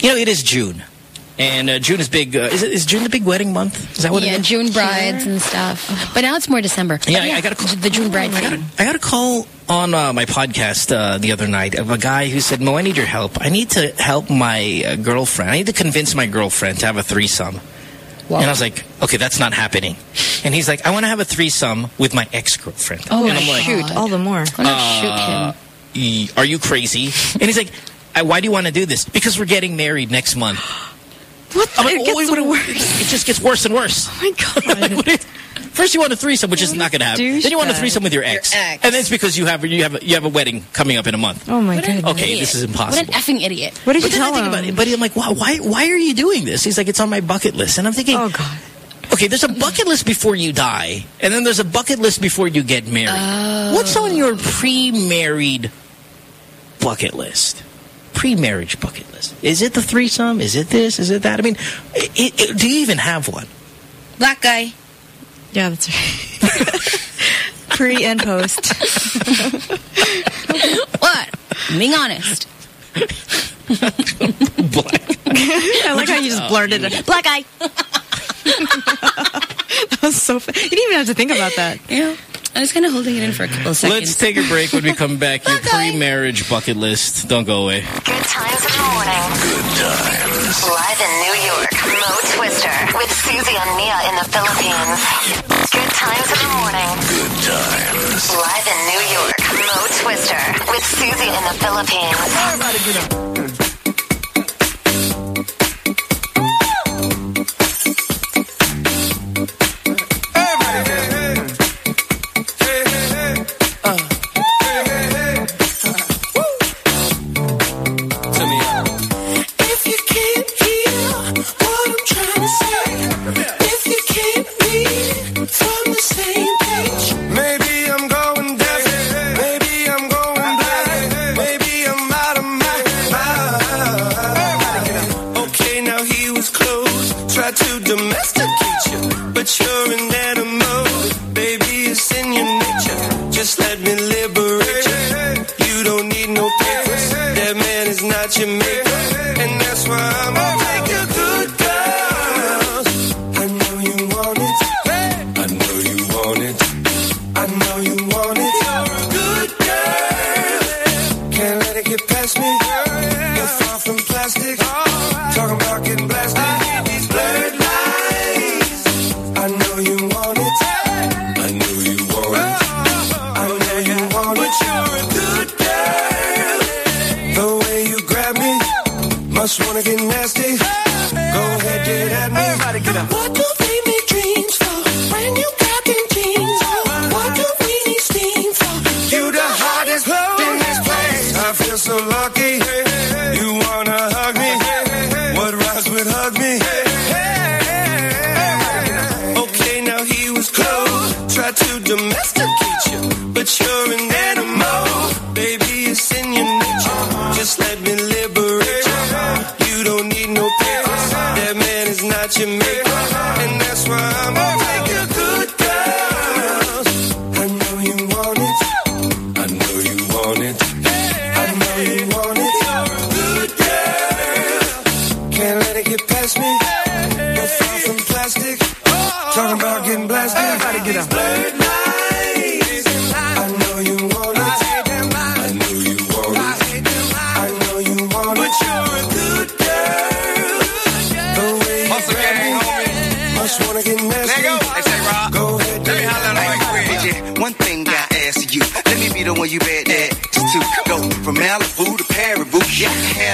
you know, it is June. And uh, June is big. Uh, is, it, is June the big wedding month? Is that what it is? yeah, it is? June brides and stuff. But now it's more December. Yeah, But I- I got a call- the June bride I got, thing. a, I got a call on uh, my podcast uh, the other night of a guy who said, Mo, I need your help. I need to help my uh, girlfriend. I need to convince my girlfriend to have a threesome. Wow. And I was like, okay, that's not happening. And he's like, I want to have a threesome with my ex-girlfriend. Oh, and I'm like, Shoot, all the more. Why not shoot him? "E- are you crazy? And he's like, "Uh, why do you want to do this? Because we're getting married next month. What? I'm like, it gets "Wait, worse. It just gets worse and worse. Oh my god. [LAUGHS] Like, First you want a threesome, which is not going to happen. Then you want a threesome with your ex. Your ex. And then it's because you have you have a, you have a wedding coming up in a month. Oh my god. Okay, idiot. this is impossible. What an effing idiot. What did you But then tell him? about it, buddy. I'm like, why, why, why are you doing this? He's like, it's on my bucket list, and I'm thinking, Oh god. okay, there's a bucket list before you die, and then there's a bucket list before you get married. Oh. What's on your pre-married bucket list? Pre-marriage bucket list. Is it the threesome? Is it this? Is it that? I mean, i i do you even have one? Black guy. Yeah, that's right. [LAUGHS] Pre and post. [LAUGHS] What? Being honest. [LAUGHS] Black. I like how you just blurted it. Black eye. that was so. Fa- you didn't even have to think about that. Yeah. I was kind of holding it in for a couple of seconds. Let's take a break when we come back. Your pre-marriage bucket list. Don't go away. Good times in the morning. Good times. Live in New York, Mo Twister with Susie and Mia in the Philippines. Good times in the morning. Good times. Live in New York, Mo Twister with Susie in the Philippines. But you're an animal, baby, it's in your nature. Just let me liberate you. You don't need no papers. That man is not your maker, Talking about getting blasted. Everybody get up.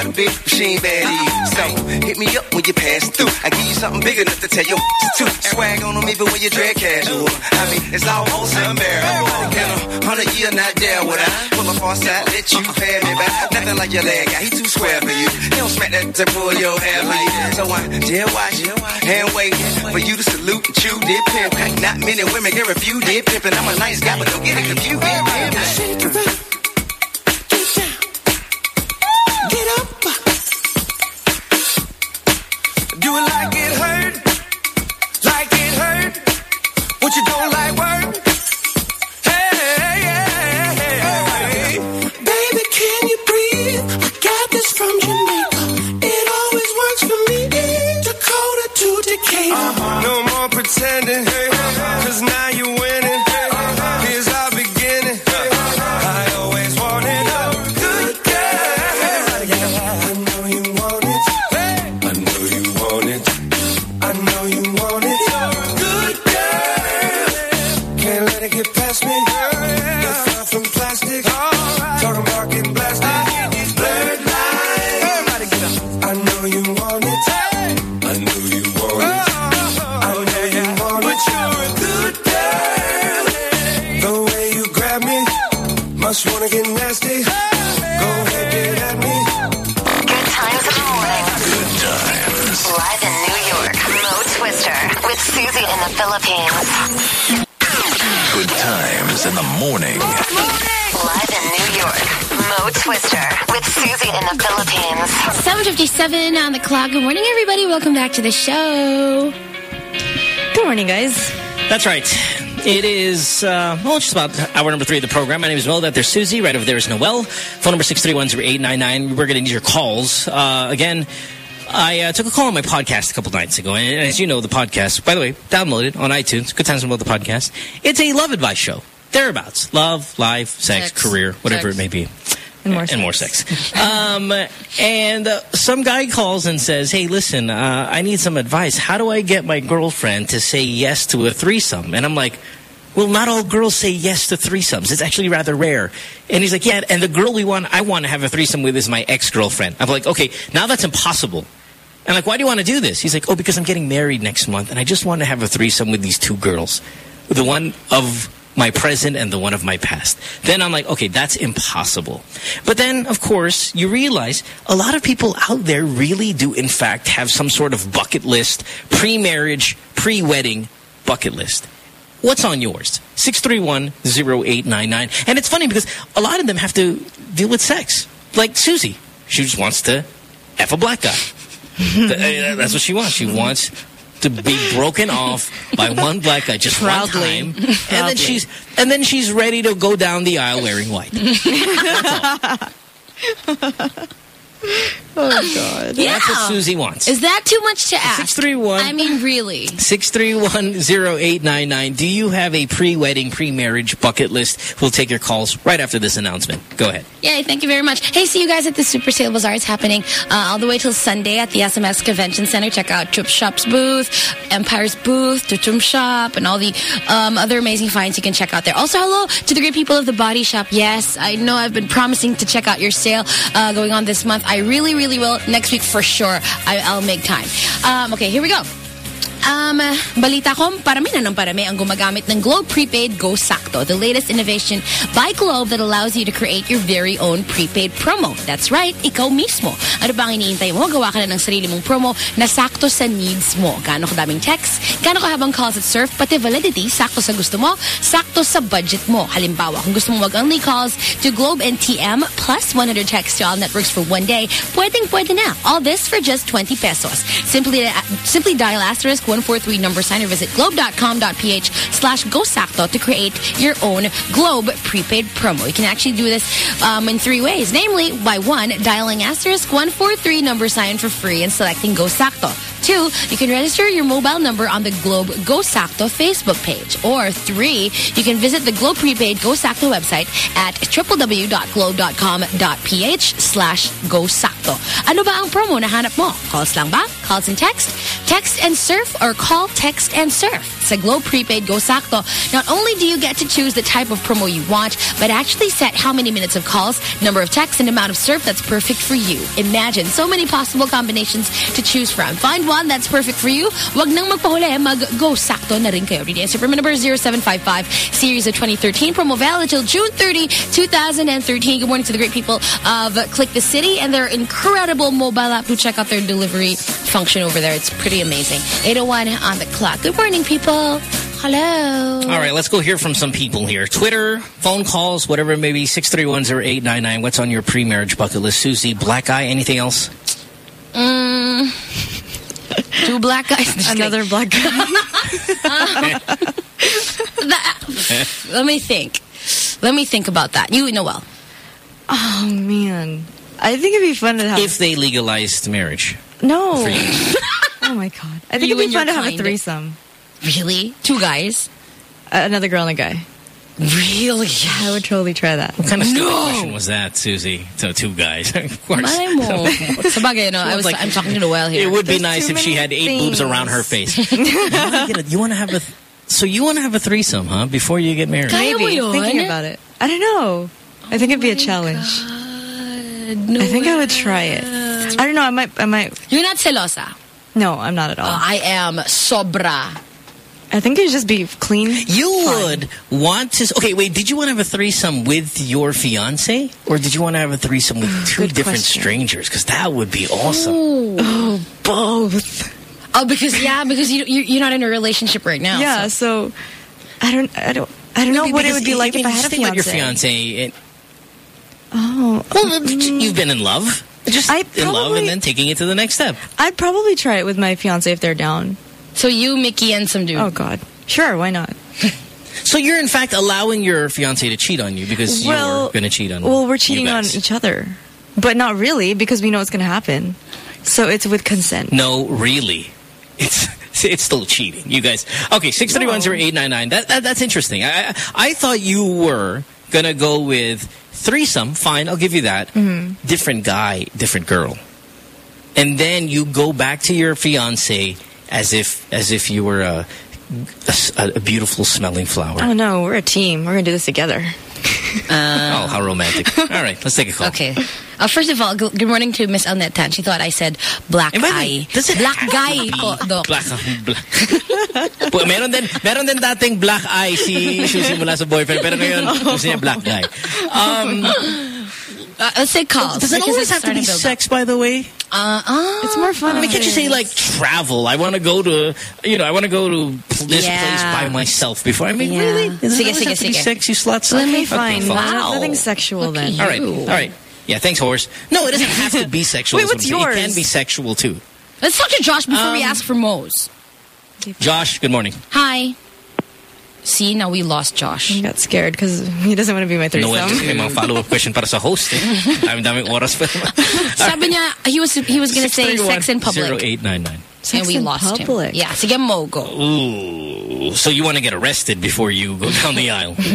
Got a big machine bad ease. So hit me up when you pass through. I give you something big enough to tell you to swag on them even when you dress casual. I mean, it's all almost unbearable. In a hundred year, not there would I pull a far side, let you pay me back. Nothing like your leg guy, he too square for you. He don't smack that to pull your hair for you. So I dare watch and wait for you to salute and chew dip pimp. Not many women can refuse dip pimp, and I'm a nice guy, but don't get it confused. Shake it. Pretending. Must wanna get nasty. Go ahead, get at me. Good times in the morning. Good times. Live in New York, Mo Twister with Susie in the Philippines. Good times in the morning. Live in New York, Mo Twister with Susie in the Philippines. 7.57 on the clock. Good morning, everybody. Welcome back to the show. Good morning, guys. That's right. It is, uh, well, just about hour number three of the program. My name is Mo. That there's Susie. Right over there is Noel. Phone number 631-0899. We're going to need your calls. Uh, again, I uh, took a call on my podcast a couple nights ago. And as you know, the podcast, by the way, download it on iTunes. Good times about the podcast. It's a love advice show. Thereabouts. Love, life, sex, Sex. career, whatever Sex. it may be. And more And more sex. um, and uh, some guy calls and says, hey, listen, uh, I need some advice. How do I get my girlfriend to say yes to a threesome? And I'm like, well, not all girls say yes to threesomes. It's actually rather rare. And he's like, yeah, and the girl we want, I want to have a threesome with is my ex-girlfriend. I'm like, okay, now that's impossible. And like, why do you want to do this? He's like, oh, because I'm getting married next month, and I just want to have a threesome with these two girls. The one of my present and the one of my past. Then I'm like, okay, that's impossible. But then, of course, you realize a lot of people out there really do, in fact, have some sort of bucket list, pre-marriage, pre-wedding bucket list. What's on yours? 631-0899. And it's funny because a lot of them have to deal with sex. Like Susie. She just wants to F a black guy. [LAUGHS] Uh, That's what she wants. She wants to be broken [LAUGHS] off by one black guy just Proudly. one time. [LAUGHS] And then she's and then she's ready to go down the aisle wearing white. [LAUGHS] [LAUGHS] Oh, God. Yeah. That's what Susie wants. Is that too much to ask? 631 I mean, really. 6310899. Do you have a pre-wedding, pre-marriage bucket list? We'll take your calls right after this announcement. Go ahead. Yay, thank you very much. Hey, see you guys at the Super Sale Bazaar. It's happening uh, all the way till Sunday at the SMX Convention Center. Check out Trip Shop's booth, Empire's booth, Tutum Shop, and all the um, other amazing finds you can check out there. Also, hello to the great people of the Body Shop. Yes, I know I've been promising to check out your sale uh, going on this month. I really, really will. Next week for sure. I, I'll make time. Um, okay, here we go. Um, balita ko, parami na ng parami ang gumagamit ng Globe Prepaid Go Sakto, the latest innovation by Globe that allows you to create your very own prepaid promo. That's right, ikaw mismo. Ano bang iniintay mo? Gawa ka na ng sarili mong promo na sakto sa needs mo. Gaano kadaming text, gaano kahabang calls at surf, pati validity, sakto sa gusto mo, sakto sa budget mo. Halimbawa, kung gusto mo mag-only calls to Globe and TM plus 100 text to all networks for one day, pwedeng pwede na. All this for just 20 pesos. Simply, simply dial asterisk 143 number sign or visit globe.com.ph slash gosakto to create your own Globe prepaid promo. You can actually do this um, in three ways. Namely, by one, dialing asterisk 143 number sign for free and selecting Gosakto. Two, you can register your mobile number on the Globe Gosakto Facebook page. Or three, you can visit the Globe Prepaid Gosakto website at www.globe.com.ph slash Gosakto. Ano ba ang promo na hanap mo? Calls lang ba? calls and text. Text and surf or call, text and surf. Sa Globe Prepaid Go Sakto. Not only do you get to choose the type of promo you want, but actually set how many minutes of calls, number of texts, and amount of surf that's perfect for you. Imagine so many possible combinations to choose from. Find one that's perfect for you. Wag nang magpahuli, mag-Go Sakto na rin kayo. RDS Supreme number 0755, series of 2013, promo valid until June 30, 2013. Good morning to the great people of Click the City and their incredible mobile app. Do check out their delivery function over there. It's pretty amazing. 801 on the clock. Good morning, people. Hello. All right, let's go hear from some people here. Twitter, phone calls, whatever it may be, 6310899. What's on your pre-marriage bucket list? Susie, black eye, anything else? Mm, two black guys. [LAUGHS] Just Another black guy. [LAUGHS] That- let me think. Let me think about that. You, Noel. oh, man. I think it'd be fun to have... If they legalized marriage. no. [LAUGHS] Oh, my God. I think You it'd be fun your to have a threesome. Really? Two guys? Uh, another girl and a guy. Really? I would totally try that. What kind of stupid No. question was that, Susie? So two guys, [LAUGHS] of course. Malay mo. Sabagay, no, I was, like- I'm talking to Noel here. It would be nice if she had eight boobs around her face. [LAUGHS] you want to have a... So you want to have a threesome, huh? Before you get married? Maybe. Thinking about it. I don't know. I think it'd be a oh challenge. God, I think I would try it. I don't know. I might. I might. You're not celosa. No, I'm not at all. Oh, I am sobra. I think it'd just be clean. You would want to... Okay, wait, did you want to have a threesome with your fiance? Or did you want to have a threesome with two Good different question. strangers? Because that would be awesome. Ooh. Oh, both. Oh, because, yeah, because you, you're, you're not in a relationship right now. Yeah. so- So, I don't. I don't. I don't know what it would be like if I had a just about fiance. your fiance. and- Oh, well, mm. you've been in love. Just I in love and then taking it to the next step. I'd probably try it with my fiance if they're down. So you, Mickey, and some dude. Oh God. Sure. Why not? [LAUGHS] So you're in fact allowing your fiance to cheat on you because Well- you're going to cheat on. Well, we're you cheating on each other, but not really because we know it's going to happen. So it's with consent. No, really, it's [LAUGHS] it's still cheating. You guys. Okay, six three one zero eight nine nine. That, that that's interesting. I I, I thought you were gonna go with threesome. Fine, I'll give you that. Mm-hmm. Different guy, different girl, and then you go back to your fiance as if as if you were a beautiful smelling flower. Oh no, we're a team. We're gonna do this together. oh, how romantic! [LAUGHS] All right, let's take a call. Okay. Uh, first of all, good good morning to Miss Elnette Tan. She thought I said black And by the way, eye. does it black have guy to be po, Doc. Black, black. Po, meron din, meron din dating black eye si Susie mula sa boyfriend, pero ngayon, [LAUGHS] gusto niya black guy. Um, Uh, let's say calls. does it always have to be starting build up. sex, by the way? Uh, uh, It's more fun. I mean, can't you say, like, travel? I want to go to, you know, I want to go to this Yeah. place by myself before. I mean, Yeah. really? Does it always sige, have to be sex, you sluts? Let me find. fine. Wow. Nothing sexual Look then. you. All right, all right. Yeah, thanks, horse. No, it doesn't have to be sexual. Wait, what's I'm. It can be sexual, too. let's talk to Josh before we Um, ask for Mo's. Josh, good morning. Hi. See, now we lost Josh. I got scared because he doesn't want to be my threesome. Noel, may mga follow-up question para sa host. Eh. [LAUGHS] Dami-daming oras pa naman. [LAUGHS] Sabi niya, he was he was gonna say sex in public. 0899. Sex and we lost public. him. Yeah, sige Mo, go. Ooh, so you want to get arrested before you go down the aisle? [LAUGHS]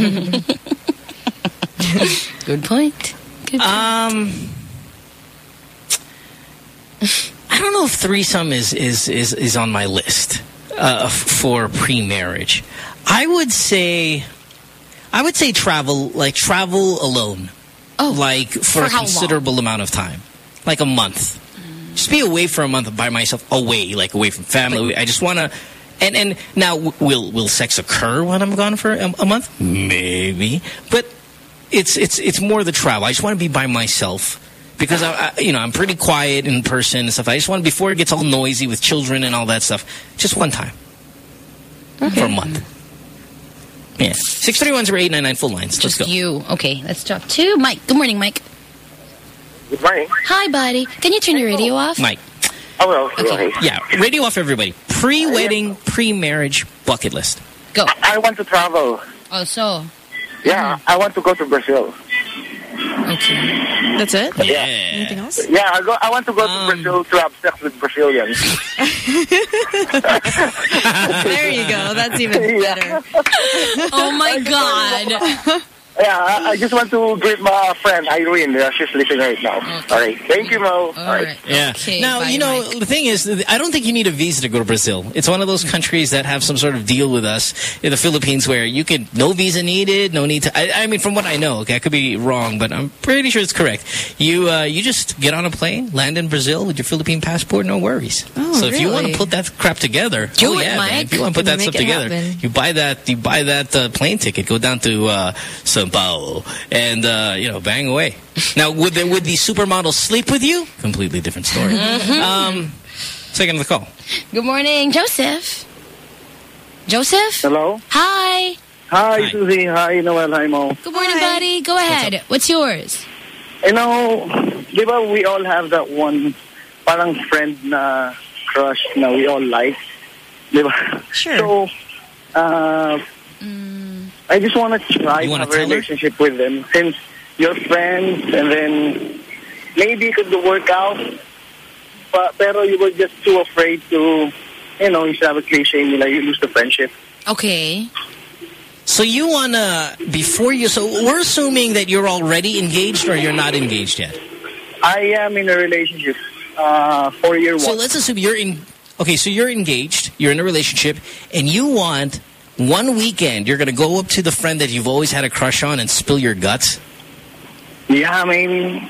Good point. Good point. um, I don't know if threesome is is is is on my list uh, for pre-marriage. I would say, I would say travel like travel alone, oh, like for, For a how long? considerable amount of time, like a month. Just be away for a month by myself, away, like away from family. I just want to. And and now, will will sex occur when I'm gone for a, a month? Maybe, but it's it's it's more the travel. I just want to be by myself because I, I you know I'm pretty quiet in person and stuff. I just want before it gets all noisy with children and all that stuff. Just one time for a month. Yeah, six thirty one zero eight nine nine full lines. Let's Just go. you. Okay, let's talk to Mike. Good morning, Mike. Good morning. Hi, buddy. Can you turn your radio off? Mike. Oh, well, okay. Okay. Yeah, radio off everybody. Pre-wedding, pre-marriage bucket list. Go. I want to travel. Oh, so. Yeah, I want to go to Brazil. Okay. That's it. Yeah. Anything else? Yeah, I go. I want to go Um, to Brazil to have sex with Brazilians. [LAUGHS] there you go. That's even [LAUGHS] better. Oh my [LAUGHS] God. Yeah, I, I just want to greet my friend Irene. She's listening right now. All right. Thank you, Mo. All right. Yeah. now, you know, the thing is, I don't think you need a visa to go to Brazil. It's one of those countries that have some sort of deal with us in the Philippines where you can, no visa needed, no need to, I, I mean, from what I know, okay, I could be wrong, but I'm pretty sure it's correct. You, uh, you just get on a plane, land in Brazil with your Philippine passport, no worries. Oh, so if you want to put that crap together, Do oh it, yeah, man, if you want to put that stuff together, happen. you buy that, you buy that uh, plane ticket, go down to uh, Sao Paulo, and uh, you know, bang away. Now, would the, would the supermodel sleep with you? Completely different story. Mhm. Um, second of the call. Good morning, Joseph. Joseph? Hello? Hi. Hi, Susie. Hi, Noel. Hi, Mo. Good morning, buddy. Go ahead. What's yours? You know, di ba we all have that one parang friend na crush na we all like? Di ba? Sure. So, uh, I just want to try to have a tell her? relationship with them since you're friends and then maybe it could work out. But, pero you were just too afraid to, you know, you should have a cliche nila, you lose the friendship. Okay. So you wanna before you? So we're assuming that you're already engaged or you're not engaged yet. I am in a relationship, uh, four year So let's assume you're in. Okay, so you're engaged, you're in a relationship, and you want one weekend. You're gonna go up to the friend that you've always had a crush on and spill your guts. Yeah, I mean,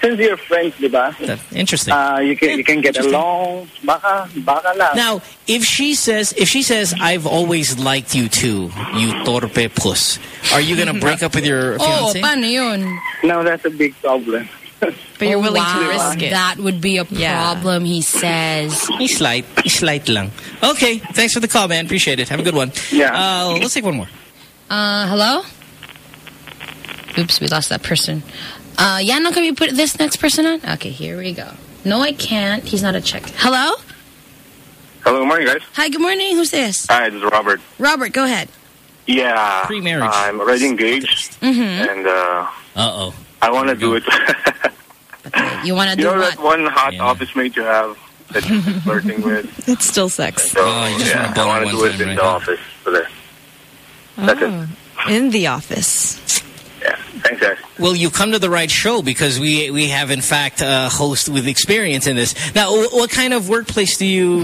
since you're friends, di ba? Interesting. Uh, you can you can get along. Baka baka lang. Now, if she says, if she says, "I've always liked you too," you torpe puss, are you gonna break [LAUGHS] up with your Oh, fiance? paano yun? No, that's a big problem. But you're Oh, willing wow. to risk it. That would be a Yeah. problem, he says. He's slight, he's slight lang. Okay, thanks for the call, man. Appreciate it. Have a good one. Yeah. Uh, let's take one more. Uh, hello? Oops, we lost that person. Uh, yeah, no, can we put this next person on? Okay, here we go. No, I can't. He's not a check. Hello? Hello, good morning, guys. Hi, good morning. Who's this? Hi, this is Robert. Robert, go ahead. Yeah, Pre-marriage. I'm already engaged, Mm-hmm. and uh, Uh-oh. I want to do it. [LAUGHS] You want to do it? you do know what? that one hot Yeah. office mate you have that you're flirting [LAUGHS] with? It's still sex. So, Oh, you just yeah, wanna bone I want to do it in right? the office. So there. That's it. Oh, in the office. Yeah. Thanks, guys. Well, you come to the right show because we we have in fact a host with experience in this. Now, what kind of workplace do you?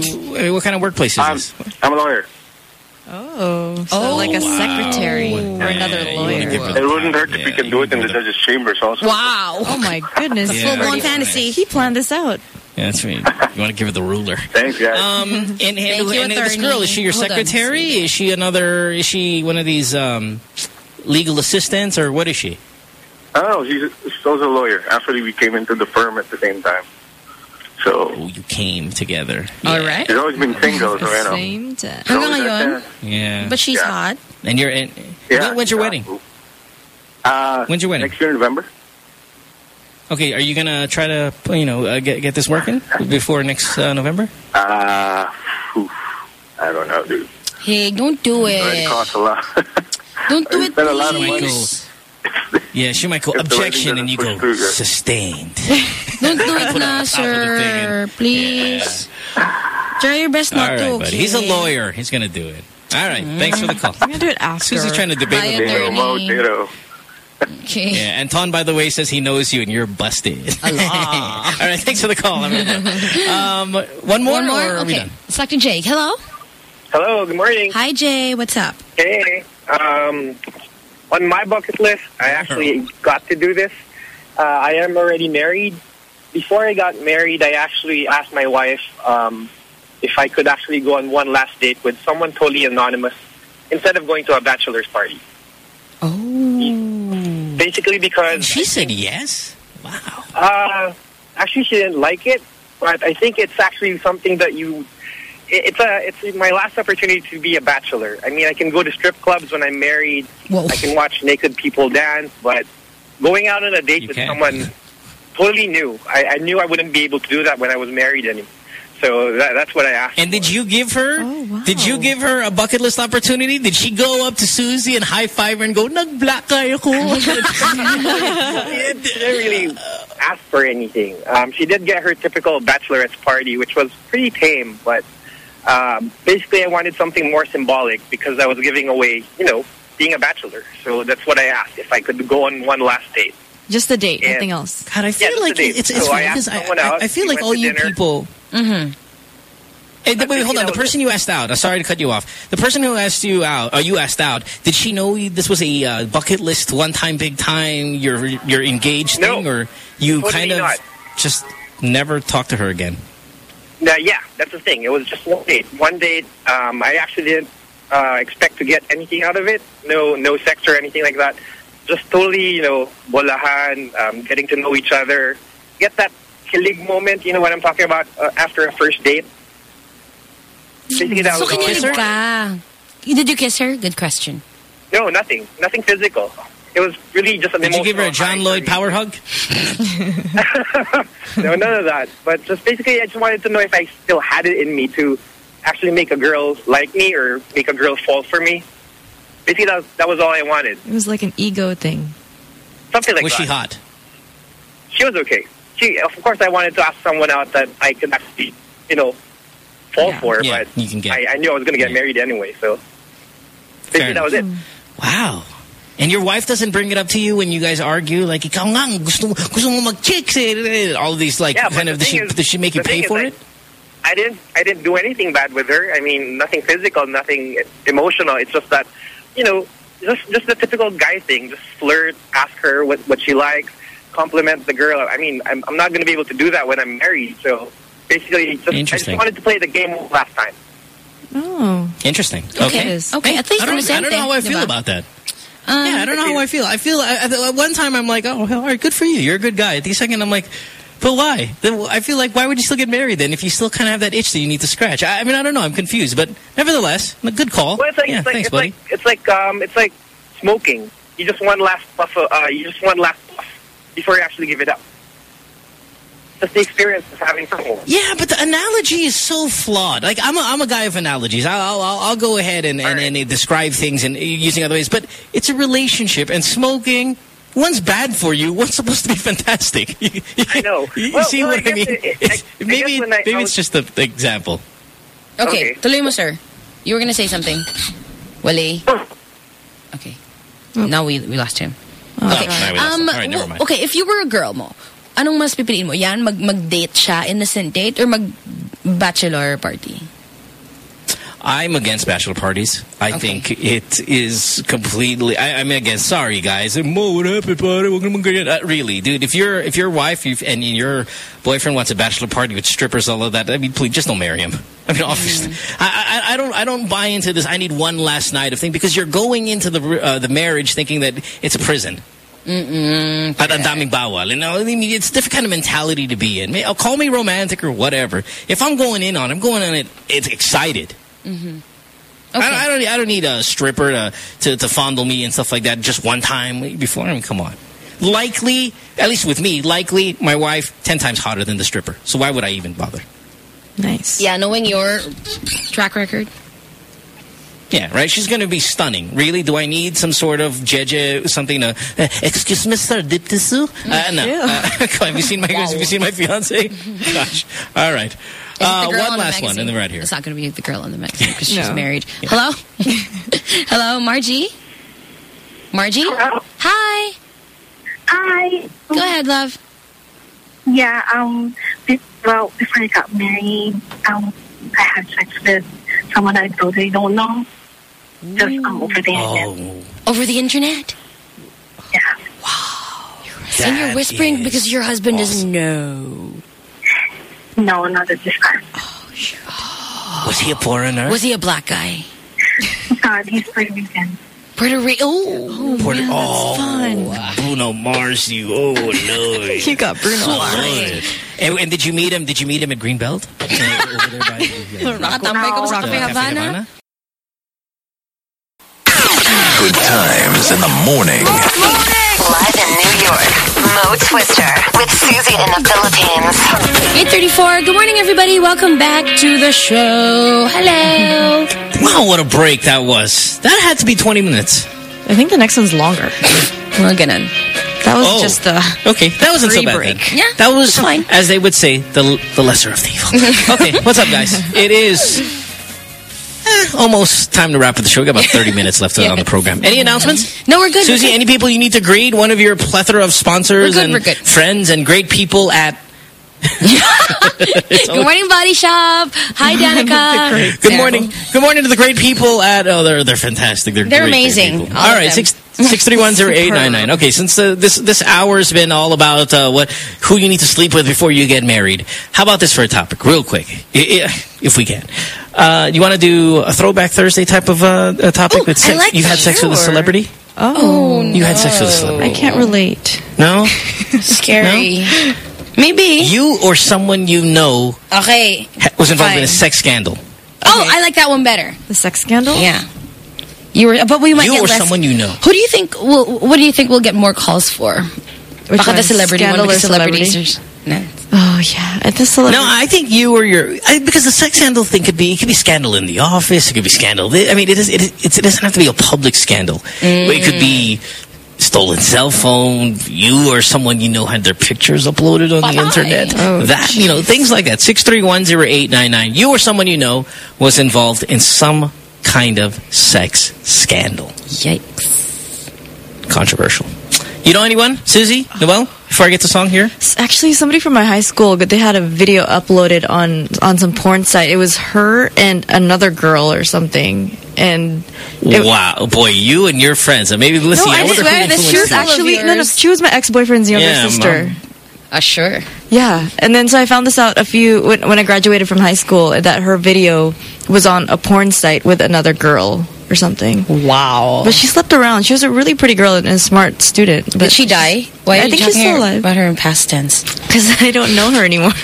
What kind of workplace is I'm, this? I'm a lawyer. Oh, so Oh, like a wow. secretary or another you lawyer. her It wouldn't hurt if Yeah, we can do it in the judge's chambers also. Wow. Oh my goodness. Yeah. Full-blown Pretty fantasy. He planned this out. Yeah, that's right. You want to give her the ruler. Thanks, guys. Um, [LAUGHS] and, and, Thank you, and this girl is she your Hold on. secretary? Is she another? Is she one of these um, legal assistants or what is she? Oh. She's, she's also a lawyer. Actually, we came into the firm at the same time. So Oh, you came together. All right. she's always been single, so you. Same time. So Hanggang that's, ngayon? uh, Yeah. But she's Yeah. hot. and you're in. Yeah. When's your wedding? Uh, When's your wedding? Next year in November. Okay, are you gonna try to you know uh, get get this working before next uh, November? Uh, oof, I don't know, dude. Hey, don't do It it. costs a lot. Don't do [LAUGHS] I it, spent a lot of money. Please. Yeah, she might go If the wedding objection, and you go through, sustained. [LAUGHS] Don't do it [LAUGHS] na, Top of the sir. thing. Please. Try your best not right, to, okay? He's a lawyer. He's gonna do it. All right. Thanks for the call. I'm gonna do it after. Susie's trying to debate Bye, with me. attorney. Zero, Mo, zero. Okay. [LAUGHS] Yeah, Anton, by the way, says he knows you and you're busted. All right, thanks for the call. I'm um, one more, One more? or are we Okay. done? It's Dr. Jake. Hello? Hello, good morning. Hi, Jay. What's up? Hey, um, on my bucket list, I actually got to do this. Uh, I am already married. Before I got married, I actually asked my wife um, if I could actually go on one last date with someone totally anonymous instead of going to a bachelor's party. Oh. Basically because She said yes. Wow. Uh, actually, she didn't like it, but I think it's actually something that you. It- It's a. It's my last opportunity to be a bachelor. I mean, I can go to strip clubs when I'm married. Whoa. I can watch naked people dance, but going out on a date You with can. someone totally new, I, I knew I wouldn't be able to do that when I was married anymore. So that, that's what I asked. And did you give her? Oh, wow. Did you give her a bucket list opportunity? Did she go up to Susie and high five her and go, "Nag-black kayo ko"? [LAUGHS] she didn't really ask for anything. Um, she did get her typical bachelorette party, which was pretty tame, but um, basically I wanted something more symbolic because I was giving away, you know, being a bachelor. So that's what I asked if I could go on one last date. Just the date, And- nothing else. God, I feel just like it's it's So funny because I, someone I, I feel like all you dinner. people. Mm-hmm. Hey, wait, think hold on. The person you asked out. uh, Sorry to cut you off. The person who asked you out, or you asked out, did she know this was a uh, bucket list, one time, big time, you're you're engaged No. thing, or you Totally kind of not. just never talked to her again? Uh, yeah, that's the thing. It was just one date. One date. Um, I actually didn't uh, expect to get anything out of it. No, no sex or anything like that. Just totally, you know, bolahan, um, getting to know each other. Get that kilig moment. You know what I'm talking about uh, after a first date. Basically, that So was all. kinilig ka. Did you kiss her? Good question. No, nothing. Nothing physical. It was really just an Did you give her a John Lloyd power hug? [LAUGHS] no, none of that. But just basically, I just wanted to know if I still had it in me to actually make a girl like me or make a girl fall for me. Basically, that was, that was all I wanted. It was like an ego thing. Something like was that. Was she hot? She was okay. She, of course, I wanted to ask someone out that I could actually, you know, fall for. Yeah, but you can get. I, I knew I was going to get Yeah. married anyway, so Fair basically that was it. Wow. And your wife doesn't bring it up to you when you guys argue? Like, ikaw nga, gusto, mo- gusto mo mag-chicks eh. All of these, like, Yeah, kind of, does she, is- does she make you pay thing is, for I- it? I didn't I didn't do anything bad with her. I mean, nothing physical, nothing emotional. It's just that, you know, just just the typical guy thing. Just flirt, ask her what what she likes, compliment the girl. I mean, I'm I'm not going to be able to do that when I'm married. So basically, just, I just wanted to play the game last time. Oh. Interesting. Okay. Okay. Okay, at least I on don't, I don't know how I feel diba? about that. Um, yeah, I don't know how I feel. I feel I, I, at one time I'm like, oh, hell, all right, good for you. You're a good guy. At the second, I'm like, but why? Then I feel like why would you still get married then if you still kind of have that itch that you need to scratch? I, I mean, I don't know. I'm confused, but nevertheless, a good call. Well, it's like yeah, it's like thanks, it's buddy. like it's like um it's like smoking. You just one last puff. Of, uh, you just one last puff before you actually give it up. Just the experience of having someone. Yeah, but the analogy is so flawed. Like I'm a, I'm a guy of analogies. I'll I'll, I'll go ahead and, and, and describe things and using other ways. But it's a relationship, and smoking. One's bad for you. One's supposed to be [LAUGHS] fantastic. [LAUGHS] I know. You Well, see well, what I I mean? it- it- I- [LAUGHS] I maybe guess I- maybe I it's just the, the example. Okay, Okay. tuloy mo, sir. You were gonna say something. Wale. Okay. Now we we lost him. Oh, Okay. now Um, him. All right, never well, okay, if you were a girl mo, anong mas pipiliin mo? Yan, mag mag-date siya, innocent date, or mag-bachelor party? I'm against bachelor parties. I think it is completely. I, I'm against. Sorry, guys. Mo, what happened, buddy? We're gonna get uh, really, dude. If you're if your wife and your boyfriend wants a bachelor party with strippers, all of that. I mean, please, just don't marry him. [LAUGHS] I mean, obviously, I, I, I don't I don't buy into this. I need one last night of thing because you're going into the uh, the marriage thinking that it's a prison. Mm-mm. At ang daming bawal. You know, I mean, it's a different kind of mentality to be in. May- uh, Call me romantic or whatever. If I'm going in on, it, I'm going on it. It's excited. Mm-hmm. I, don't, I don't. I don't need a stripper to, to to fondle me and stuff like that just one time before. I mean, come on. Likely, at least with me, likely my wife ten times hotter than the stripper. So why would I even bother? Nice. Yeah, knowing your track record. Yeah, right. She's going to be stunning. Really? Do I need some sort of jeje something to? Uh, excuse me, sir, dip this? Uh, [LAUGHS] no. Uh, have you seen my Have you seen my fiance? Gosh. All right. Uh, one on last one, magazine? and then right here. It's not going to be the girl in the magazine because she's No. married. Hello? [LAUGHS] Hello, Margie? Margie? Hello. Hi. Hi. Go ahead, love. Yeah, um, well, before I got married, um, I had sex with someone I totally don't know. Just um, over the internet. Oh, Over the internet? Yeah. Wow. And you're whispering because your husband awesome. doesn't know. No, not at this time. Was he a foreigner? Was he a black guy? God, he's Puerto Rican. Puerto Rico. Oh, Puerto- yeah, oh, that's Bruno Mars, you. Oh, [LAUGHS] Lord. You got Bruno. Lord. And, and did you meet him? Did you meet him at Greenbelt? Uh, [LAUGHS] over there by the, uh, Nakatambay ka ba sa uh, Cafe Cafe Havana? Havana? Good times in the morning. Live in New York, Mo Twister with Susie in the Philippines. 834. Good morning, everybody. Welcome back to the show. Hello. [LAUGHS] Wow, what a break that was. That had to be 20 minutes. I think the next one's longer. Well, ganun. That was Oh. just the Okay, that wasn't so bad. break. Yeah, that was fine. as they would say, the the lesser of the evil. [LAUGHS] okay, what's up, guys? [LAUGHS] It is. Eh, almost time to wrap up the show. We got about [LAUGHS] 30 minutes left on the program. Any announcements? No, we're good. Susie, we're good. any people you need to greet? One of your plethora of sponsors good, and friends and great people at... [LAUGHS] Good morning, Body Shop. Hi, [LAUGHS] Danica. Good morning. Good morning to the great people at... Oh, they're they're fantastic. They're, They're amazing, all All right, six six three one zero eight nine nine. Okay, since uh, this this hour's been all about uh, what who you need to sleep with before you get married, how about this for a topic, real quick, I- I- if we can? Uh, you want to do a throwback Thursday type of uh, a topic with sex? like You've had sex with a celebrity? Oh, You had sex with a celebrity? I can't relate. No. [LAUGHS] Scary. Maybe. You or someone you know Okay. was involved in a sex scandal. Oh, I like that one better. The sex scandal? Yeah. You were, but we might You get or less. someone you know. Who do you think? Will, what do you think we'll get more calls for? Which Baka the celebrity one Scandal because or celebrities celebrity? No. Oh, yeah. At the celebrity. No, I think you or your I, because the sex scandal thing could be it could be scandal in the office. It could be scandal. I mean, it is it, is, it doesn't have to be a public scandal. But it could be mm. stolen cell phone. You or someone you know had their pictures uploaded on the internet. Oh, that you know things like that. Six three one zero eight nine nine. You or someone you know was involved in some kind of sex scandal. Yikes. Controversial. You know anyone, Susie, Noel? Before I get to song here. Actually, somebody from my high school, they had a video uploaded on on some porn site. It was her and another girl or something. And it, wow, boy, you and your friends. And maybe let's no. I I swear that she was actually no, no. She was my ex-boyfriend's younger Yeah, sister. Mom. Uh, sure. Yeah, and then so I found this out a few when, when I graduated from high school that her video was on a porn site with another girl or something. Wow. But she slept around. She was a really pretty girl and a smart student. But Did she die? Why I you think she's still alive. about her in past tense? Because [LAUGHS] I don't know her anymore. [LAUGHS]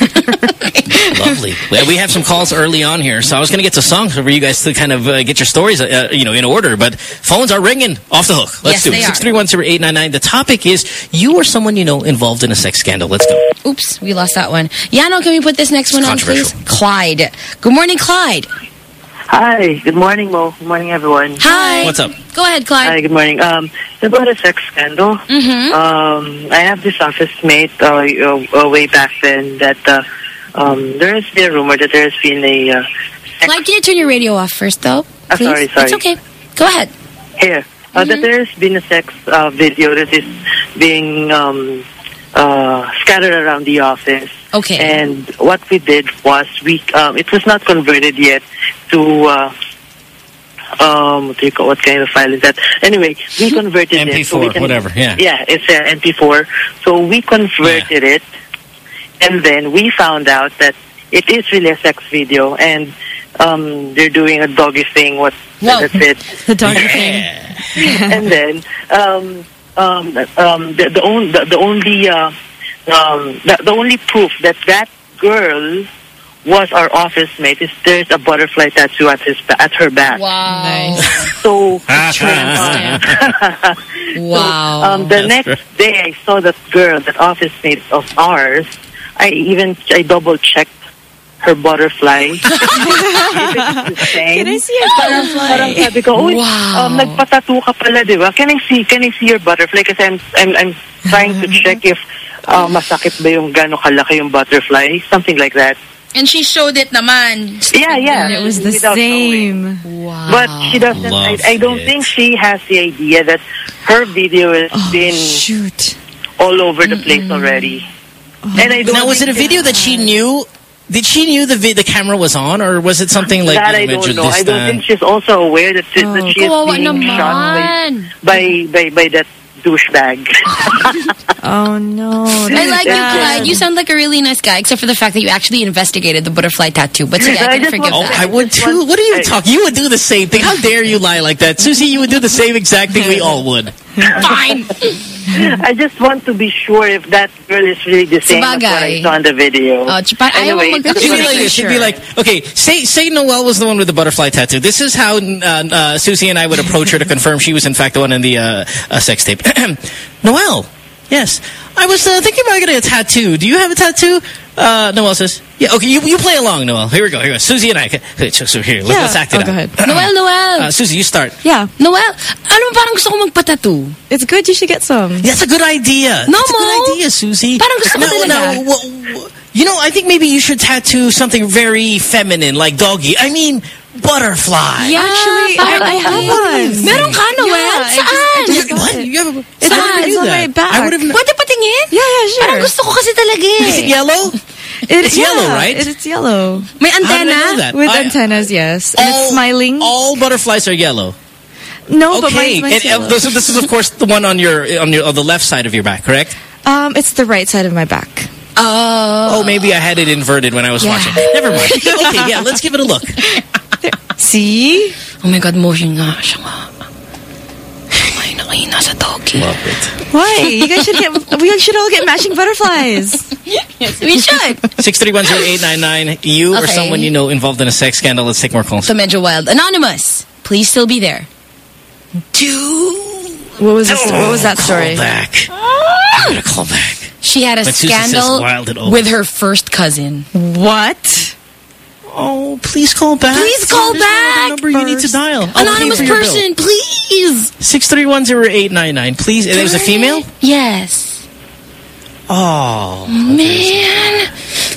Lovely. Well, we have some calls early on here, so I was going to get to songs for you guys to kind of uh, get your stories, uh, you know, in order. But phones are ringing off the hook. Let's Yes, do it. are. Six three one zero eight nine nine. The topic is you or someone you know involved in a sex scandal. Let's go. Oops, we lost that one. Yano, can we put this next one on, please? Clyde. Good morning, Clyde. Hi, good morning, Mo. Good morning, everyone. Hi. What's up? Go ahead, Clyde. Hi, good morning. Um, about a sex scandal. Mm-hmm. Um, I have this office mate uh, uh, uh, way back then that uh, um, there has been a rumor that there has been a uh, Clyde, can you turn your radio off first, though? Please? sorry, sorry. It's okay. Go ahead. here uh, that there has been a sex uh, video that is being um, uh, scattered around the office. Okay. And what we did was we um, it was not converted yet to. Uh, um, what, do you call, what kind of file is that? Anyway, we converted it. so we MP4, whatever, yeah. Yeah, it's an MP4. So we converted it, and then we found out that it is really a sex video, and um, they're doing a doggy thing. What? Whoa. That's it. [LAUGHS] the doggy thing. [LAUGHS] and then um, um, um, the, the, on, the, the only uh, um, the, the only proof that that girl was our office mate is there's a butterfly tattoo at his at her back. Wow. [LAUGHS] So, Wow. [LAUGHS] um, the next day I saw that girl, that office mate of ours. I even I double checked her butterfly. [LAUGHS] If it's the same. Can I see a Parang butterfly? sabi ko, uy, Wow. um, nagpatattoo ka pala, di ba? Can I see, can I see your butterfly? Kasi I'm, I'm, I'm trying to check if uh, masakit ba yung gano'ng kalaki yung butterfly. Something like that. And she showed it naman. Yeah, yeah. And it was the Without knowing. same. Wow. But she doesn't, I, I don't it. think she has the idea that her video has Oh, been shoot. all over the place already. And I don't Now, was it a video that she knew? Did she knew the the camera was on, or was it something like that you I mentioned don't know. I this don't think she's also aware that, she- that she is Kawawa being shot by, by, by, by that douchebag. [LAUGHS] Oh, no. I like you, Clyde. You sound like a really nice guy, except for the fact that you actually investigated the butterfly tattoo. But see, I I can forgive Oh, that. I would too. What are you talking? You would do the same thing. How dare you lie like that, Susie? You would do the same exact thing we [LAUGHS] all would. Fine. I just want to be sure if that girl is really the same as what I saw in the video. Oh, ch- but Anyway, mo mag- It'd be like Sure. this. It'd be like, okay, say say Noelle was the one with the butterfly tattoo. This is how uh, uh, Susie and I would approach her to confirm she was in fact the one in the uh, uh, sex tape. [CLEARS THROAT] Noelle, yes, I was uh, thinking about getting a tattoo. Do you have a tattoo? Uh, Noelle says, yeah. Okay, you you play along, Noel. Here we go. Here we go. Susie and I. Okay, so, so here, Yeah. us act it Oh, out. go ahead. Noel, Noel. Uh, Susie, you start. Yeah. Noel, ano parang gusto ko magpatattoo? It's good. You should get some. That's a good idea. No, That's a good idea, Susie. Parang gusto ko no, talaga. no, you know, I think maybe you should tattoo something very feminine, like doggy. I mean, butterfly. Yeah, Actually, I, I have one. Meron ka, Noel? Yeah, I just- I just What? it. You have a, It's How on, it's on my back. I would have. Pwede patingin? Yeah, yeah, sure. Parang gusto ko kasi talaga eh. Is it yellow? It's yellow, right? It, it's yellow. May How I antenna? that? With I- antennas, yes. And it's smiling. All butterflies are yellow. no, but okay, mine's, mine's and, uh, yellow. this, this is of course the one on your on your on the left side of your back, correct? Um, it's the right side of my back. Oh. Oh, maybe I had it inverted when I was Yeah. watching. Never mind. okay, yeah, let's give it a look. [LAUGHS] See? Oh my God, motion nga siya nga. May nakahina sa doggy. Love it. Why? You guys should get. We should all get matching butterflies. Yes, we should. Six three one zero eight nine nine. You or someone you know involved in a sex scandal. Let's take more calls. So medyo wild. Anonymous, please still be there. What was this, What was that Call story? back. Ah! I'm gonna call back. She had a When scandal wild, it opens. with her first cousin. What? Oh, please call back. Please call There's no back. number you need to dial. I'll Anonymous for your bill. person, please. Six three one zero eight nine nine. Please. And it was a female. Yes. Oh, Man. okay.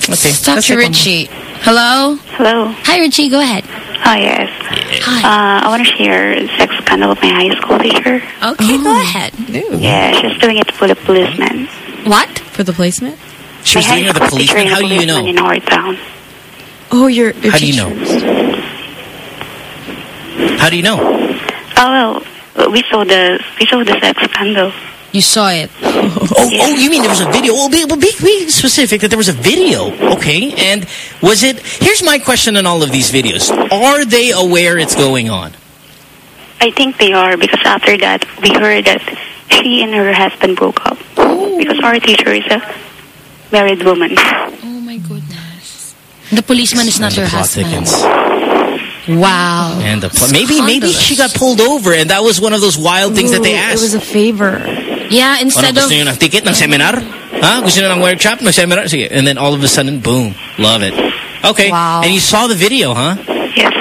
Talk Let's to take one Richie. Hello? Hello. Hi, Richie. Go ahead. Oh, yes. Hi. Uh, I want to share a sex scandal with my high school teacher. Okay, go ahead. Yeah, she's doing it for the policeman. What? For the placement? She was doing it for the school policeman. How do you policeman know? in our town. Oh, your, your How do you know? How do you know? Oh well, we saw the we saw the sex scandal. You saw it. Oh, oh, you mean there was a video? Well, be, be, be specific that there was a video, okay? And was it? Here's my question on all of these videos: Are they aware it's going on? I think they are because after that we heard that she and her husband broke up oh. because our teacher is a married woman. Oh my goodness. The policeman is not And her the plot husband. thickens. Wow. And the pl- maybe maybe she got pulled over, and that was one of those wild things that they Ooh, asked. It was a favor. Yeah, Ano, instead gusto of... nyo ng ticket ng seminar? Ha? Gusto nyo ng workshop ng seminar? Sige. And then all of a sudden, boom. Love it. Okay. Wow. And you saw the video, huh? Yes.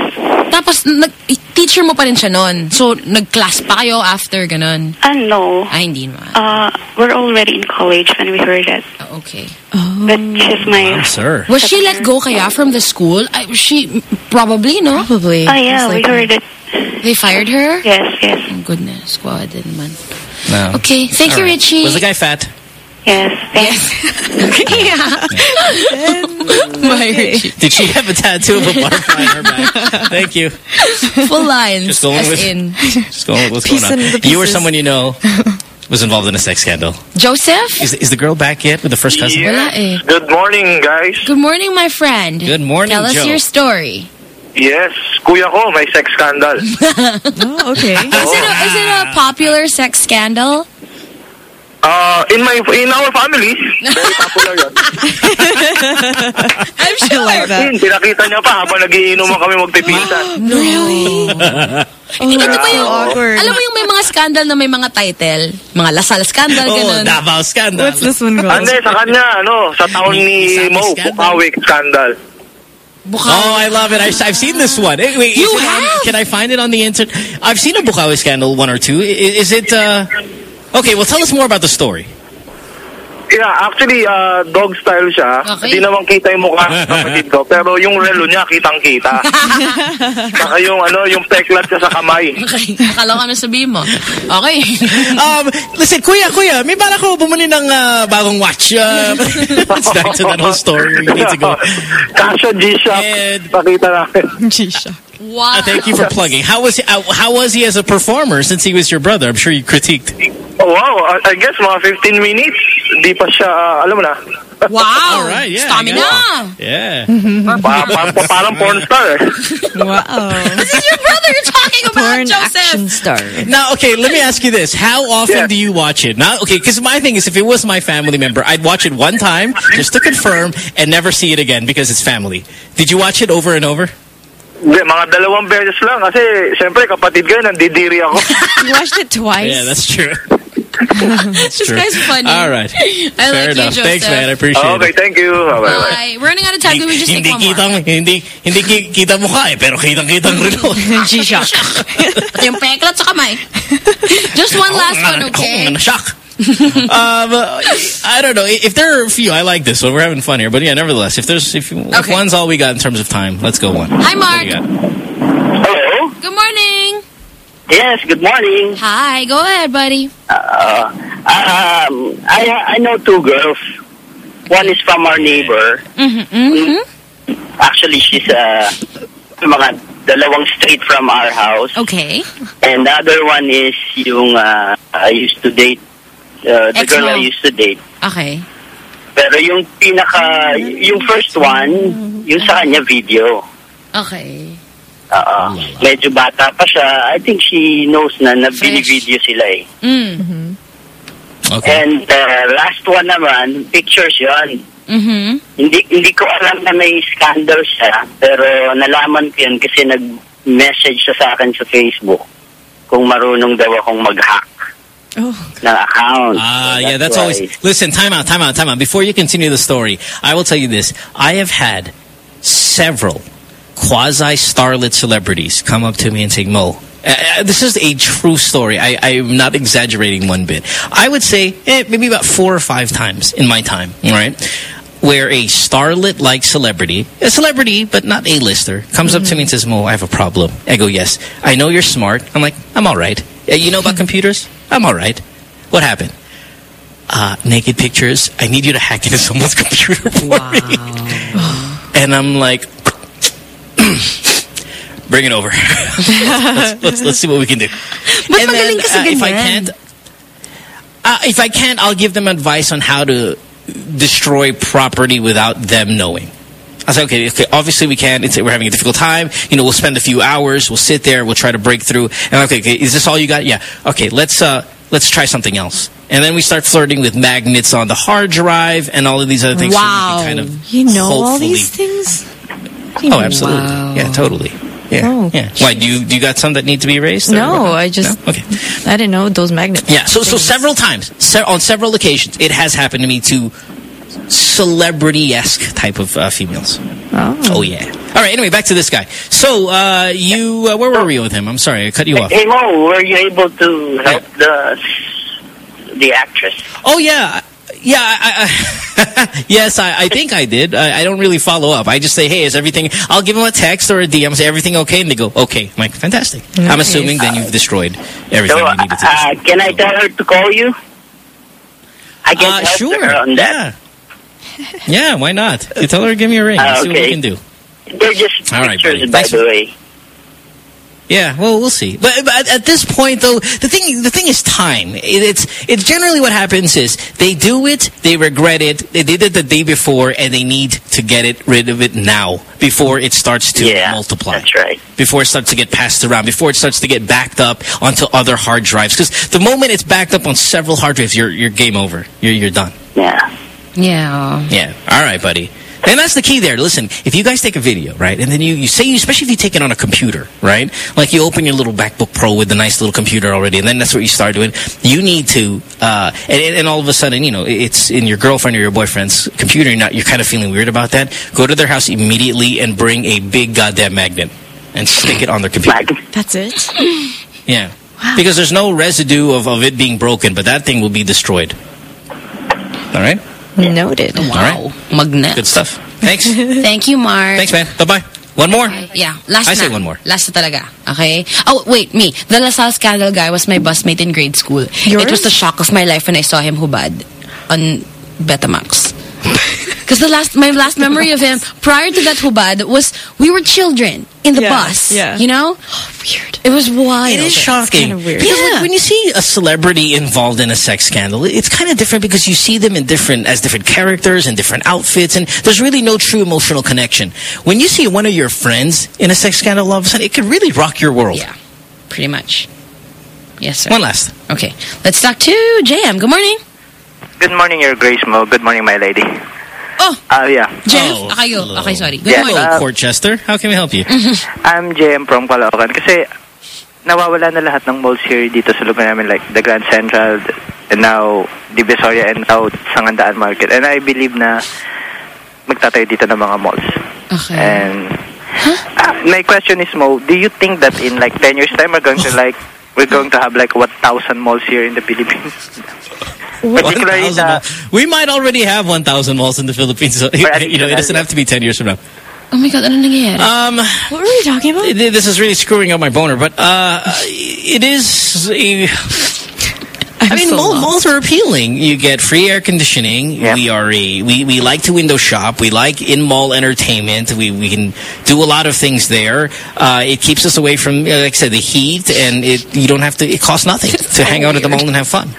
Tapos, nag, teacher mo pa rin siya nun. So, nag-class pa kayo after ganun. And no, Ay, hindi naman. uh, we're already in college when we heard that. Okay. But she's my. Wow, sir. Was she let go kaya from the school? I, she, probably, no? Probably. Oh yeah, Most we heard it. They fired her? Yes, yes, Oh, goodness. Squad din man. No. Okay, thank All you, right. Richie. Was the guy fat? yes. Yes. [LAUGHS] [LAUGHS] yeah. [LAUGHS] Bye, Richie. Did she have a tattoo of a butterfly on her back? Thank you. Full lines. Just going as with- in. Just going with what's Piece going on. You or someone you know was involved in a sex scandal. Joseph? Is, is the girl back yet with the first cousin? Wala eh. Good morning, guys. Good morning, my friend. Good morning, Tell us Joe. your story. Yes, kuya ko, may sex scandal. [LAUGHS] Oh, okay. [LAUGHS] Is it, a, is it a popular sex scandal? Uh, in my in our family, very popular yun. I'm sure. Kasi pinakita niya pa habang nagiinuman kami magpipinsan. Really? [LAUGHS] Oh, ba so yung, awkward. alam mo yung may mga scandal na may mga title? Mga Lasal scandal, Oh, ganun. Davao scandal. What's this one called? Ande, sa kanya, ano, sa taon ni Mo, scandal. Bukawi scandal. Oh, I love it. I, I've seen this one. Wait, is You it on- have? can I find it on the internet? I've seen a Bukawi scandal, one or two. I- Is, it... Uh, okay, well, tell us more about the story. Yeah, actually, uh, dog style siya. Okay. Hindi naman kita yung mukha ng [LAUGHS] kapatid ko. Pero yung relo niya, kitang-kita. [LAUGHS] Saka yung, ano, yung peklat niya sa kamay. Okay. Akala ko ano sabihin mo. Okay. [LAUGHS] Um, listen, kuya, kuya, may bala ko bumuni ng uh, bagong watch. Uh, let's back to that whole story. We need to go. Kasha G-Shock. And- Pakita natin. G-Shock. Wow. Uh, thank you for plugging. How was he, uh, how was he as a performer since he was your brother? I'm sure you critiqued. Oh, wow, I, I guess mga 15 minutes. Di pa siya, uh, alam mo na. [LAUGHS] Wow. [LAUGHS] All right, yeah. Stamina. Yeah. Pa, pa, pa, parang porn star eh. [LAUGHS] Wow. This is your brother you're talking about, Porn Joseph. action star. Now, okay, let me ask you this. How often Yeah. do you watch it? Now, okay, because my thing is if it was my family member, I'd watch it one time just to confirm and never see it again because it's family. Did you watch it over and over? Hindi, mga dalawang beses lang. Kasi, siyempre, kapatid ko, nandidiri ako. You watched it twice? Yeah, that's true. [LAUGHS] This true. guy's funny. All right. [LAUGHS] I Fair like you, enough. Joseph. Thanks, man. I appreciate okay, it. thank you. Bye-bye. Bye. We're running out of time. Can we just take one more? kitang, hindi, hindi kita mukha eh, pero kitang-kitang relo. G-Shock. Pati yung peklat sa kamay. [LAUGHS] Just one last one, okay? Shock. um, I don't know. If there are a few, I like this one. We're having fun here. But yeah, nevertheless, if there's if, if one's all we got in terms of time, let's go one. Hi, What do you Mark. got? Good morning. Yes, good morning. Hi. Go ahead, buddy. Uh, um, I I know two girls. One is from our neighbor. Mm-hmm. mm-hmm. Actually, she's uh, mga dalawang street from our house. Okay. And the other one is yung uh, I used to date. Uh, the Ex girl I used to date. Okay. Pero yung pinaka, yung first one, yung sa kanya video. Okay. Oo. Medyo bata pa siya. I think she knows na na video sila eh. Mm. And uh, last one naman, pictures yon. Mm-hmm. Hindi hindi ko alam na may scandal siya, pero nalaman ko yun kasi nag-message siya sa akin sa Facebook kung marunong daw akong mag-hack ng account. Ah, So yeah, that's why. always. Listen, time out, time out, time out. Before you continue the story, I will tell you this: I have had several quasi starlet celebrities come up to me and say, "Mo." Uh, uh, this is a true story. I, I'm not exaggerating one bit. I would say eh, maybe about four or five times in my time, right? where a starlet-like celebrity, a celebrity but not A-lister, comes up to me and says, Mo, I have a problem. I go, yes. I know you're smart. I'm like, I'm all right. You know about [LAUGHS] computers? I'm all right. What happened? Uh, naked pictures. I need you to hack into [LAUGHS] someone's computer for me. And I'm like, [CLEARS THROAT] bring it over. [LAUGHS] let's, let's, let's see what we can do. But and then, magaling ka sa uh, if I can't, uh, if I can't, I'll give them advice on how to destroy property without them knowing. I said, okay, okay, obviously we can. It's, we're having a difficult time. You know, we'll spend a few hours. We'll sit there. We'll try to break through. And okay, okay, is this all you got? Yeah. Okay, let's, uh, let's try something else. And then we start flirting with magnets on the hard drive and all of these other things. so Wow. kind of You know all these things? Oh, absolutely. Yeah, totally. Yeah. Oh. yeah. Why, do you, do you got some that need to be erased? No, what? I just No? Okay. I didn't know those magnets. Yeah, so so several times, se on several occasions, it has happened to me to celebrity-esque type of uh, females. Oh. oh. yeah. All right. Anyway, back to this guy. So uh, you, uh, where were we with him? I'm sorry, I cut you off. Hey Mo, were you able to help the the actress? Oh yeah. Yeah, I, I, [LAUGHS] yes, I, I think I did. I, I don't really follow up. I just say, hey, is everything... I'll give them a text or a DM, say, everything okay? And they go, okay. I'm like, fantastic. I'm assuming then you've destroyed everything So, you needed to uh, can I tell her to call you? I can Uh, help sure. her on that. Yeah, why not? You tell her give me a ring. Uh, Let's see what we can do. They're just All right, pictures, buddy. by Thanks the way. Yeah, well, we'll see. But, but at- at this point, though, the thing the thing is time. It, it's it's generally what happens is they do it, they regret it, they did it the day before, and they need to get it rid of it now before it starts to multiply. That's right. Before it starts to get passed around, before it starts to get backed up onto other hard drives. Because the moment it's backed up on several hard drives, you're you're game over. You're you're done. Yeah. Yeah. Yeah. All right, buddy. And that's the key there. Listen, if you guys take a video, right, and then you, you say, especially if you take it on a computer, right, like you open your little MacBook Pro with the nice little computer already, and then that's what you start doing, you need to, uh, and, and all of a sudden, you know, it's in your girlfriend or your boyfriend's computer, you're, not, you're kind of feeling weird about that, go to their house immediately and bring a big goddamn magnet and stick it on their computer. That's it? Yeah. Wow. Because there's no residue of, of it being broken, but that thing will be destroyed. All right? Noted. All right. Magnet. Good stuff. Thanks. [LAUGHS] Thank you, Mark. Thanks, man. Bye-bye. One more? Yeah, last I na. say one more. Last na talaga. Okay? Oh, wait, me. The LaSalle scandal guy was my busmate in grade school. It was the shock of my life when I saw him hubad on Betamax. [LAUGHS] Because the last, my last memory of him prior to that hubad was we were children in the Yeah, bus. yeah. You know? weird. It was wild. It is shocking. weird. Because like, when you see a celebrity involved in a sex scandal, it's kind of different because you see them in different as different characters and different outfits, and there's really no true emotional connection. When you see one of your friends in a sex scandal, all of a sudden, it could really rock your world. Yeah, pretty much. Yes, sir. One last. Okay. Let's talk to JM. Good morning. Good morning, Your Grace Mo. Good morning, my lady. Oh. Uh, yeah. JM? Akayo. Okay, sorry. Good Yes, morning. uh, Courtchester, how can we help you? I'm JM from Caloocan kasi nawawala na lahat ng malls here dito sa lugar namin like the Grand Central and now Divisoria and now Sangandaan Market. And I believe na magtatayo dito ng mga malls. Okay. And uh, my question is Mo, do you think that in like 10 years time we're going to like we're going to have like 1,000 malls here in the Philippines? [LAUGHS] Particularly the. We might already have 1,000 malls in the Philippines. So, [LAUGHS] you know, it doesn't have to be 10 years from now. Oh my God, ano nangyayari? Um, what were we talking about? This is really screwing up my boner, but uh, it is a... [LAUGHS] I mean, so mall, malls are appealing. You get free air conditioning. We are a we we like to window shop. We like in mall entertainment. We we can do a lot of things there. Uh, it keeps us away from, uh, like I said, the heat, and it you don't have to. It costs nothing to hang out at the mall and have fun.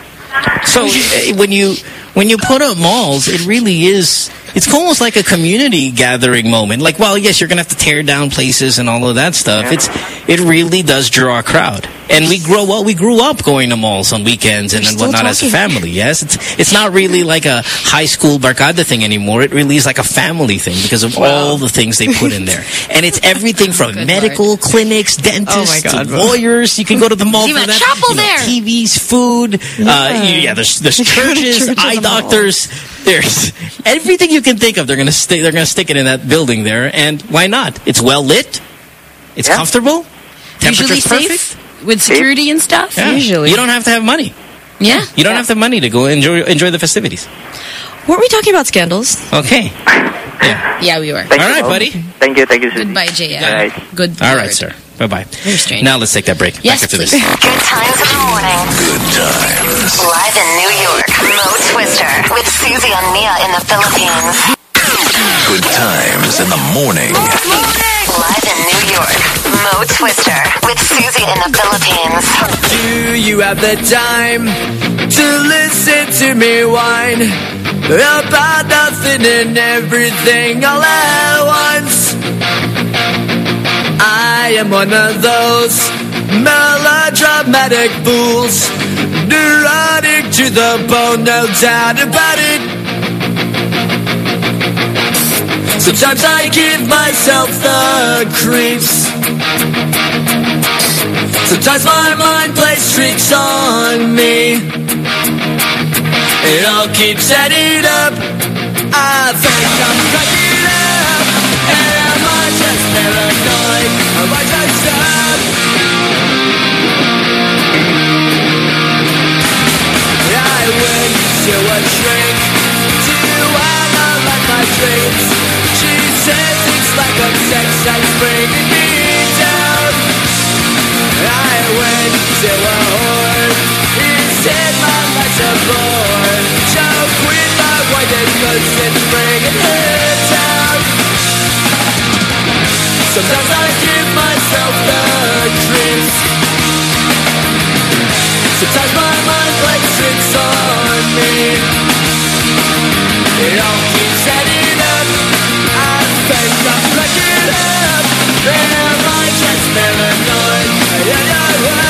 So uh, [LAUGHS] when you when you put up malls, it really is. It's almost like a community gathering moment. Like, well, yes, you're gonna have to tear down places and all of that stuff. It's it really does draw a crowd. And we grow well. We grew up going to malls on weekends and, and whatnot as a family. Yes, it's it's not really like a high school barcada thing anymore. It really is like a family thing because of all the things they put in there. [LAUGHS] And it's everything from medical clinics, dentists, Oh God, to lawyers. You can go to the mall for that. chapel You know, there. TVs, food. Uh, yeah, there's there's [LAUGHS] churches, church eye doctors. There's everything you can think of. They're gonna stick. They're gonna stick it in that building there. And why not? It's well lit. It's comfortable. Usually perfect. safe with security and stuff. Yeah. You don't have to have money. Yeah. You don't have the money to go enjoy enjoy the festivities. Weren't we talking about scandals? Okay. [LAUGHS] Yeah, we were. All right, buddy. Thank you, thank you, Susie. Goodbye, JM. All right. Good. All right, sir. Bye bye. Now let's take that break. Yes, Back after please. this. Good times in the morning. Good times. Live in New York, Mo Twister with Susie and Mia in the Philippines. Good times in the morning. Live in New York, Mo Twister with Susie in the Philippines. Do you have the time to listen to me whine about nothing and everything all at once? I am one of those melodramatic fools, neurotic to the bone, no doubt about it. Sometimes I give myself the creeps. Sometimes my mind plays tricks on me. It all keeps adding up. I think I'm cracking up. Am I just paranoid? To analyze my dreams. She says it's like a sex that's bringing me down. I went to a whore. He said my life's a bore. My it's bringing down. Sometimes I give myself the creeps. Sometimes my Yeah, yeah, yeah.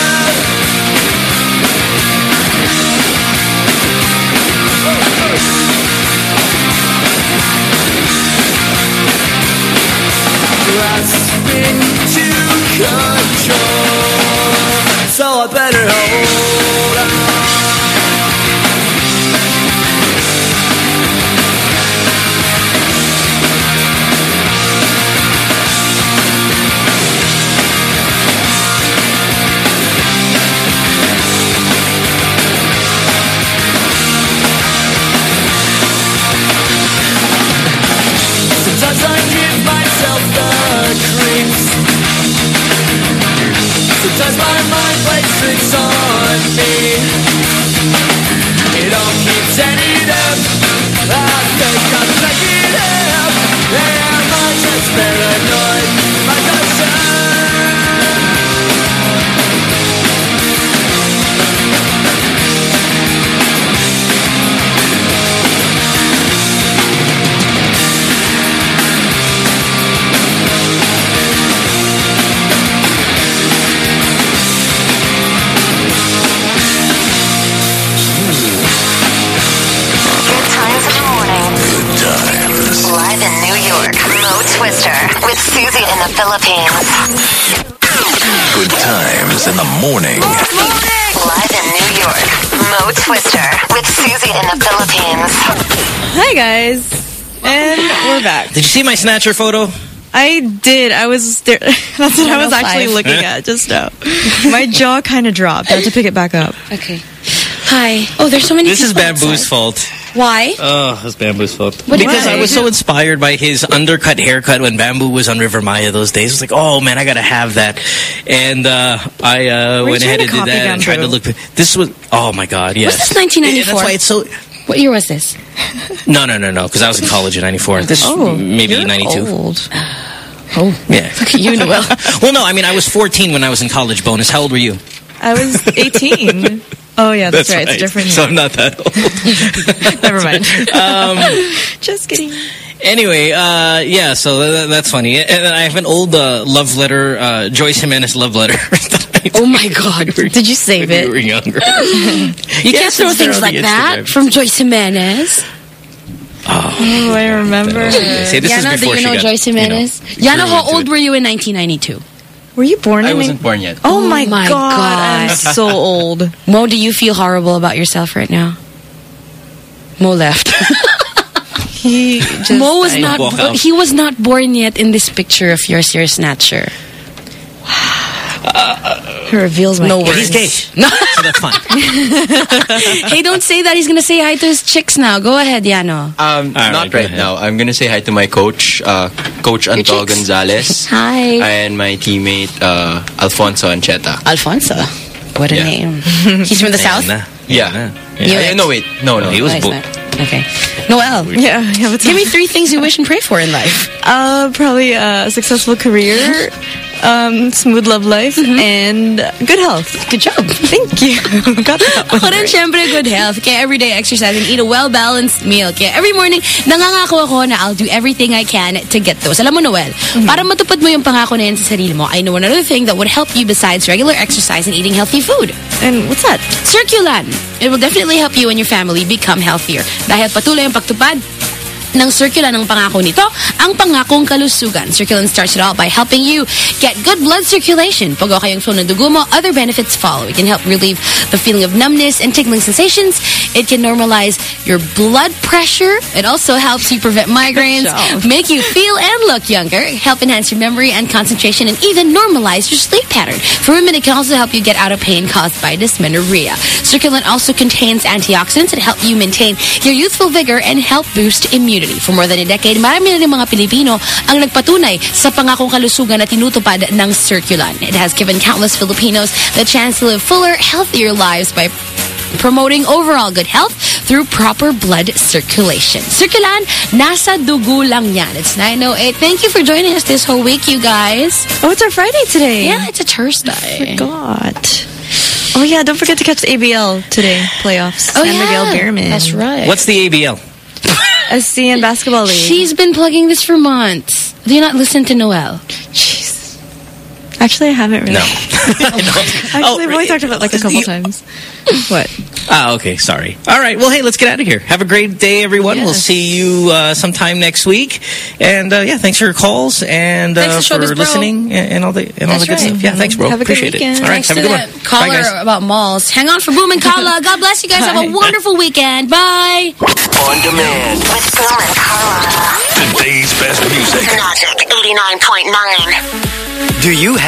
The Philippines. Hi, guys. And we're back. Did you see my snatcher photo? I did. I was there. [LAUGHS] That's what I was actually 105. looking at just now. [LAUGHS] My jaw kind of dropped. I had to pick it back up. Okay. Hi. Oh, there's so many This is Bamboo's outside. fault. Why? Oh, it's Bamboo's fault. What- because why? I was so inspired by his undercut haircut when Bamboo was on Rivermaya those days. I was like, oh man, I gotta have that. And uh, I uh, went ahead and did that and tried to look. This was, oh my god, yes. Was this 1994? That's why it's so. What year was this? [LAUGHS] No, no, no, no, because I was in college in '94. This Oh, maybe you're '92. old. [SIGHS] Oh, yeah. you, Noel. [LAUGHS] well, no, I mean I was 14 when I was in college. Bonus. How old were you? I was [LAUGHS] 18. oh, yeah, that's, right. It's different. So I'm not that old. Never mind. Um, Just kidding. Anyway, uh, yeah, so th that's funny. And I have an old uh, love letter, uh, Joyce Jimenez love letter. [LAUGHS] oh my [LAUGHS] God. Did you save when it? we were younger. [LAUGHS] You can't throw things like that from Joyce Jimenez. Oh, I remember. See, this is Yana, do you know got, Joyce you know, Jimenez? Yana, how old it. were you in 1992? Were you born I in wasn't born yet. Oh, my, my god, God. I'm so old. Mo, do you feel horrible about yourself right now? Mo left. He [LAUGHS] just Mo was died. not. Bo- he was not born yet in this picture of yours, your snatcher. He reveals my No age. words. He's gay. [LAUGHS] No. So that's fine. [LAUGHS] hey, don't say that. He's gonna say hi to his chicks now. Go ahead, Yano. Um, not right now. I'm gonna say hi to my coach, uh, Coach Anto chicks? Gonzalez. Hi. And my teammate, uh, Alfonso Ancheta. Alfonso. What a Yeah. name. He's from the south. Yeah. Yeah. Uh, no, wait. No, no. He was Nice, booked. Nice. Okay. Noel. Yeah, yeah. What's Give me three things you wish and pray for in life. Uh, probably a successful career, um, smooth love life, and good health. Good job. Thank you. [LAUGHS] Got that one Ako rin, right. syempre, good health. Kaya everyday exercise and eat a well-balanced meal. Kaya every morning, nangangako ako na I'll do everything I can to get those. Alam mo, Noel, para matupad mo yung pangako na yan sa sarili mo, I know another thing that would help you besides regular exercise and eating healthy food. And what's that? Circulan. It will definitely help you and your family become healthier. Dahil patuloy ang pagtupad ng Circulan ng pangako nito, ang pangakong kalusugan. Circulan starts it all by helping you get good blood circulation. Pag okay yung flow ng dugo mo, other benefits follow. It can help relieve the feeling of numbness and tingling sensations. It can normalize your blood pressure. It also helps you prevent migraines, make you feel and look younger, help enhance your memory and concentration, and even normalize your sleep pattern. For women, it can also help you get out of pain caused by dysmenorrhea. Circulan also contains antioxidants that help you maintain your youthful vigor and help boost immunity. For more than a decade, marami na rin mga Pilipino ang nagpatunay sa pangakong kalusugan na tinutupad ng Circulan. It has given countless Filipinos the chance to live fuller, healthier lives by promoting overall good health through proper blood circulation. Circulan, nasa dugo lang yan. It's 9.08. Thank you for joining us this whole week, you guys. Oh, it's our Friday today. Yeah, it's a Thursday. Forgot. Oh yeah, don't forget to catch the ABL today playoffs. Oh, San yeah. Miguel Beermen. That's right. What's the ABL? [LAUGHS] ASEAN Basketball League. She's been plugging this for months. Do you not listen to Noel? Jeez. Actually, I haven't really. No. [LAUGHS] [LAUGHS] Actually, Oh, I've only talked about it like a couple times. What? Ah, okay, sorry. All right, well, hey, let's get out of here. Have a great day, everyone. We'll see you uh, sometime next week. And uh, yeah, thanks for your calls and uh, for listening and, and all the and all the good right. stuff. Yeah, thanks, bro. Have a good Appreciate it. weekend. All right, Thanks have a good that one. caller Bye, guys. about malls. Hang on for Boom and Carla. [LAUGHS] God bless you guys. Have a wonderful weekend. Bye. On demand. With Boom and Carla. Today's best music. Magic 89.9. Do you have